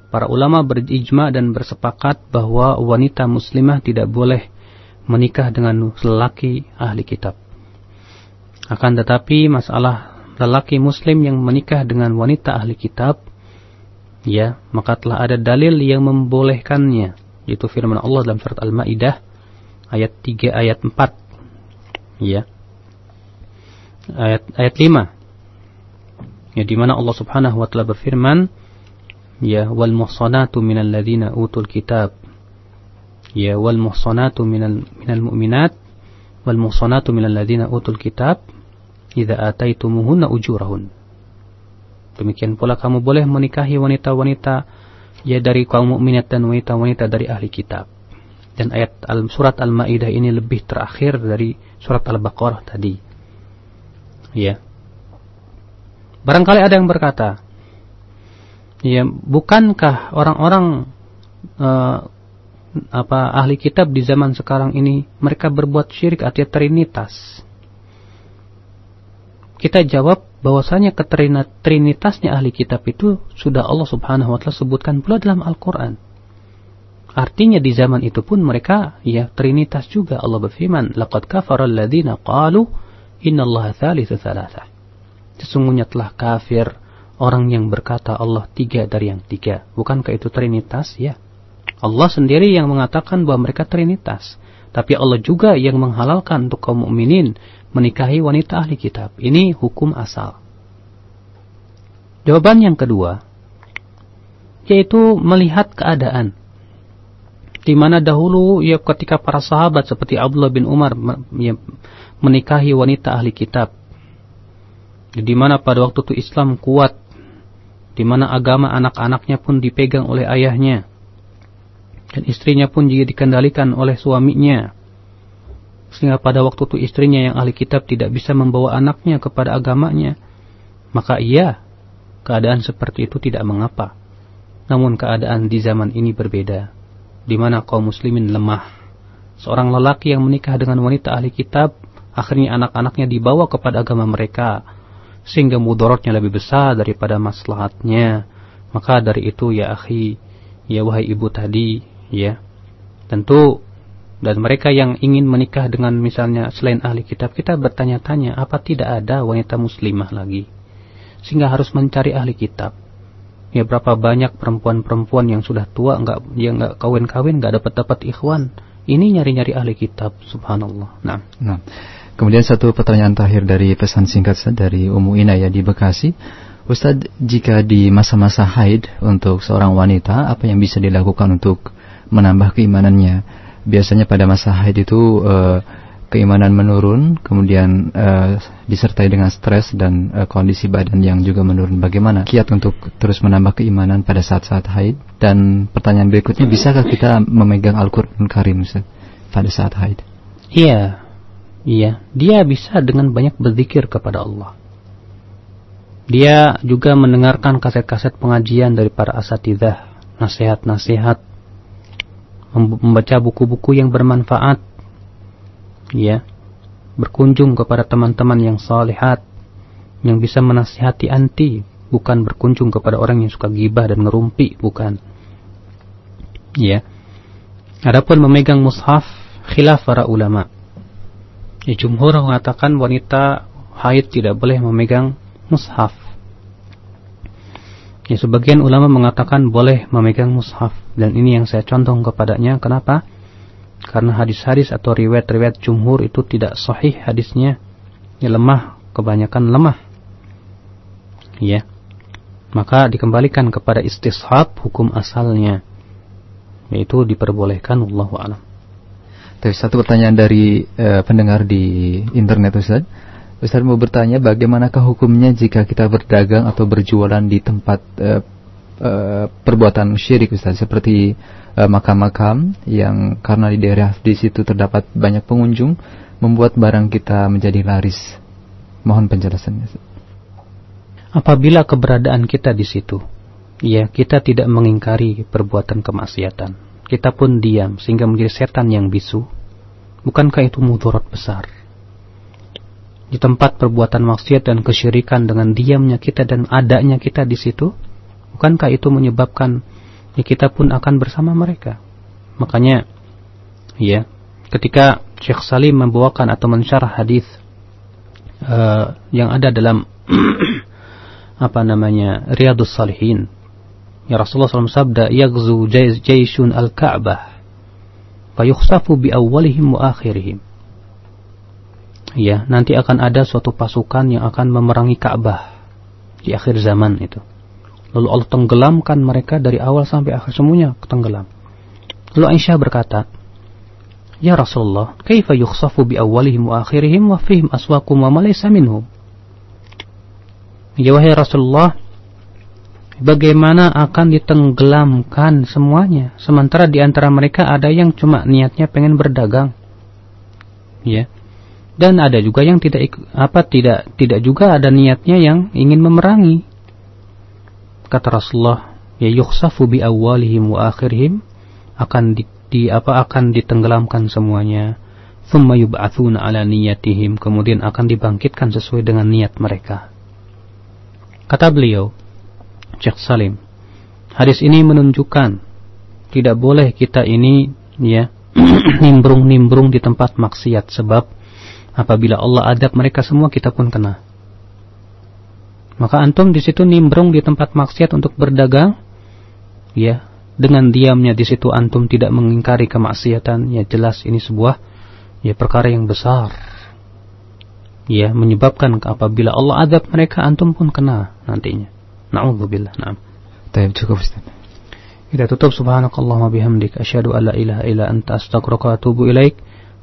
Para ulama berijma dan bersepakat bahwa wanita muslimah tidak boleh menikah dengan lelaki ahli kitab. Akan tetapi masalah lelaki muslim yang menikah dengan wanita ahli kitab, ya, maka telah ada dalil yang membolehkannya, yaitu firman Allah dalam surat Al-Maidah ayat 3 ayat 4. Ya. Ayat ayat 5. Ya di mana Allah Subhanahu wa taala berfirman, ya wal muhsanatu minal ladzina utul kitab ya wal muhsanatu minal minal mu'minat wal muhsanatu minal ladzina utul kitab idza ataitumuhunna ujurahun. Demikian pula kamu boleh menikahi wanita-wanita ya dari kaum mukminat dan wanita-wanita dari ahli kitab. Dan ayat al surat al-maidah ini lebih terakhir dari surat al-baqarah tadi. Ya. Barangkali ada yang berkata ya bukankah orang-orang uh, apa ahli kitab di zaman sekarang ini mereka berbuat syirik artinya trinitas kita jawab bahwasanya trinitasnya ahli kitab itu sudah Allah Subhanahu wa taala sebutkan pula dalam Al-Qur'an. Artinya di zaman itu pun mereka ya trinitas juga Allah berfirman, "Laqad kafara alladziina qalu innallaha thalithu thalathah." Sesungguhnya telah kafir orang yang berkata Allah tiga dari yang tiga. Bukankah itu Trinitas? Ya. Allah sendiri yang mengatakan bahwa mereka Trinitas. Tapi Allah juga yang menghalalkan untuk kaum mukminin menikahi wanita ahli kitab. Ini hukum asal. Jawaban yang kedua, yaitu melihat keadaan. Di mana dahulu ya ketika para sahabat seperti Abdullah bin Umar menikahi wanita ahli kitab di mana pada waktu itu Islam kuat, di mana agama anak-anaknya pun dipegang oleh ayahnya, dan istrinya pun juga dikendalikan oleh suaminya. Sehingga pada waktu itu istrinya yang ahli kitab tidak bisa membawa anaknya kepada agamanya, maka iya, keadaan seperti itu tidak mengapa. Namun keadaan di zaman ini berbeda, di mana kaum muslimin lemah. Seorang lelaki yang menikah dengan wanita ahli kitab, akhirnya anak-anaknya dibawa kepada agama mereka sehingga mudorotnya lebih besar daripada maslahatnya. Maka dari itu ya akhi, ya wahai ibu tadi, ya. Tentu dan mereka yang ingin menikah dengan misalnya selain ahli kitab, kita bertanya-tanya apa tidak ada wanita muslimah lagi. Sehingga harus mencari ahli kitab. Ya berapa banyak perempuan-perempuan yang sudah tua enggak yang enggak kawin-kawin enggak dapat dapat ikhwan. Ini nyari-nyari ahli kitab, subhanallah. Nah. nah. Kemudian satu pertanyaan terakhir dari pesan singkat dari Umu Inaya di Bekasi. Ustadz, jika di masa-masa haid untuk seorang wanita, apa yang bisa dilakukan untuk menambah keimanannya? Biasanya pada masa haid itu uh, keimanan menurun, kemudian uh, disertai dengan stres dan uh, kondisi badan yang juga menurun. Bagaimana kiat untuk terus menambah keimanan pada saat-saat haid? Dan pertanyaan berikutnya, bisakah kita memegang Al-Quran Karim Ustaz, pada saat haid? Iya, Iya, dia bisa dengan banyak berzikir kepada Allah. Dia juga mendengarkan kaset-kaset pengajian dari para asatidah, nasihat-nasihat, membaca buku-buku yang bermanfaat, ya, berkunjung kepada teman-teman yang salihat, yang bisa menasihati anti, bukan berkunjung kepada orang yang suka gibah dan ngerumpi, bukan. Ya. Adapun memegang mushaf khilaf para ulama. Ya, jumhur mengatakan wanita haid tidak boleh memegang mushaf. Ya, sebagian ulama mengatakan boleh memegang mushaf dan ini yang saya contoh kepadanya. Kenapa? Karena hadis-hadis atau riwayat-riwayat jumhur itu tidak sahih hadisnya. Ya, lemah, kebanyakan lemah. Ya. Maka dikembalikan kepada istishab hukum asalnya. Yaitu diperbolehkan Allah alam. Tapi satu pertanyaan dari uh, pendengar di internet Ustaz. Ustaz mau bertanya bagaimanakah hukumnya jika kita berdagang atau berjualan di tempat uh, uh, perbuatan syirik Ustaz seperti makam-makam uh, yang karena di daerah di situ terdapat banyak pengunjung membuat barang kita menjadi laris. Mohon penjelasannya. Ustaz. Apabila keberadaan kita di situ, ya kita tidak mengingkari perbuatan kemaksiatan kita pun diam sehingga menjadi setan yang bisu, bukankah itu mudarat besar? Di tempat perbuatan maksiat dan kesyirikan dengan diamnya kita dan adanya kita di situ, bukankah itu menyebabkan ya kita pun akan bersama mereka? Makanya, ya, ketika Syekh Salim membawakan atau mensyarah hadis uh, yang ada dalam apa namanya Riyadus Salihin Ya Rasulullah SAW sabda, "Yaghzu jayshun al-Ka'bah, fayukhsafu bi awwalihim wa akhirihim." Ya, nanti akan ada suatu pasukan yang akan memerangi Ka'bah di akhir zaman itu. Lalu Allah tenggelamkan mereka dari awal sampai akhir semuanya tenggelam. Lalu Aisyah berkata, Ya Rasulullah, kaifa yukhsafu bi awwalihim wa akhirihim wa fihim aswakum wa ma minhum? Ya wahai Rasulullah, bagaimana akan ditenggelamkan semuanya sementara di antara mereka ada yang cuma niatnya pengen berdagang ya dan ada juga yang tidak apa tidak tidak juga ada niatnya yang ingin memerangi kata Rasulullah ya yukhsafu bi awalihim wa akhirihim akan di, di apa akan ditenggelamkan semuanya thumma yub'atsuna ala niyatihim kemudian akan dibangkitkan sesuai dengan niat mereka kata beliau Syekh Salim. Hadis ini menunjukkan tidak boleh kita ini ya nimbrung-nimbrung di tempat maksiat sebab apabila Allah adab mereka semua kita pun kena. Maka antum di situ nimbrung di tempat maksiat untuk berdagang ya dengan diamnya di situ antum tidak mengingkari kemaksiatan ya jelas ini sebuah ya perkara yang besar ya menyebabkan apabila Allah adab mereka antum pun kena nantinya Na'udzubillah. Naam. Baik, cukup Ustaz. Kita tutup subhanakallahumma bihamdik asyhadu an la ilaha illa anta astaghfiruka wa atubu ilaik.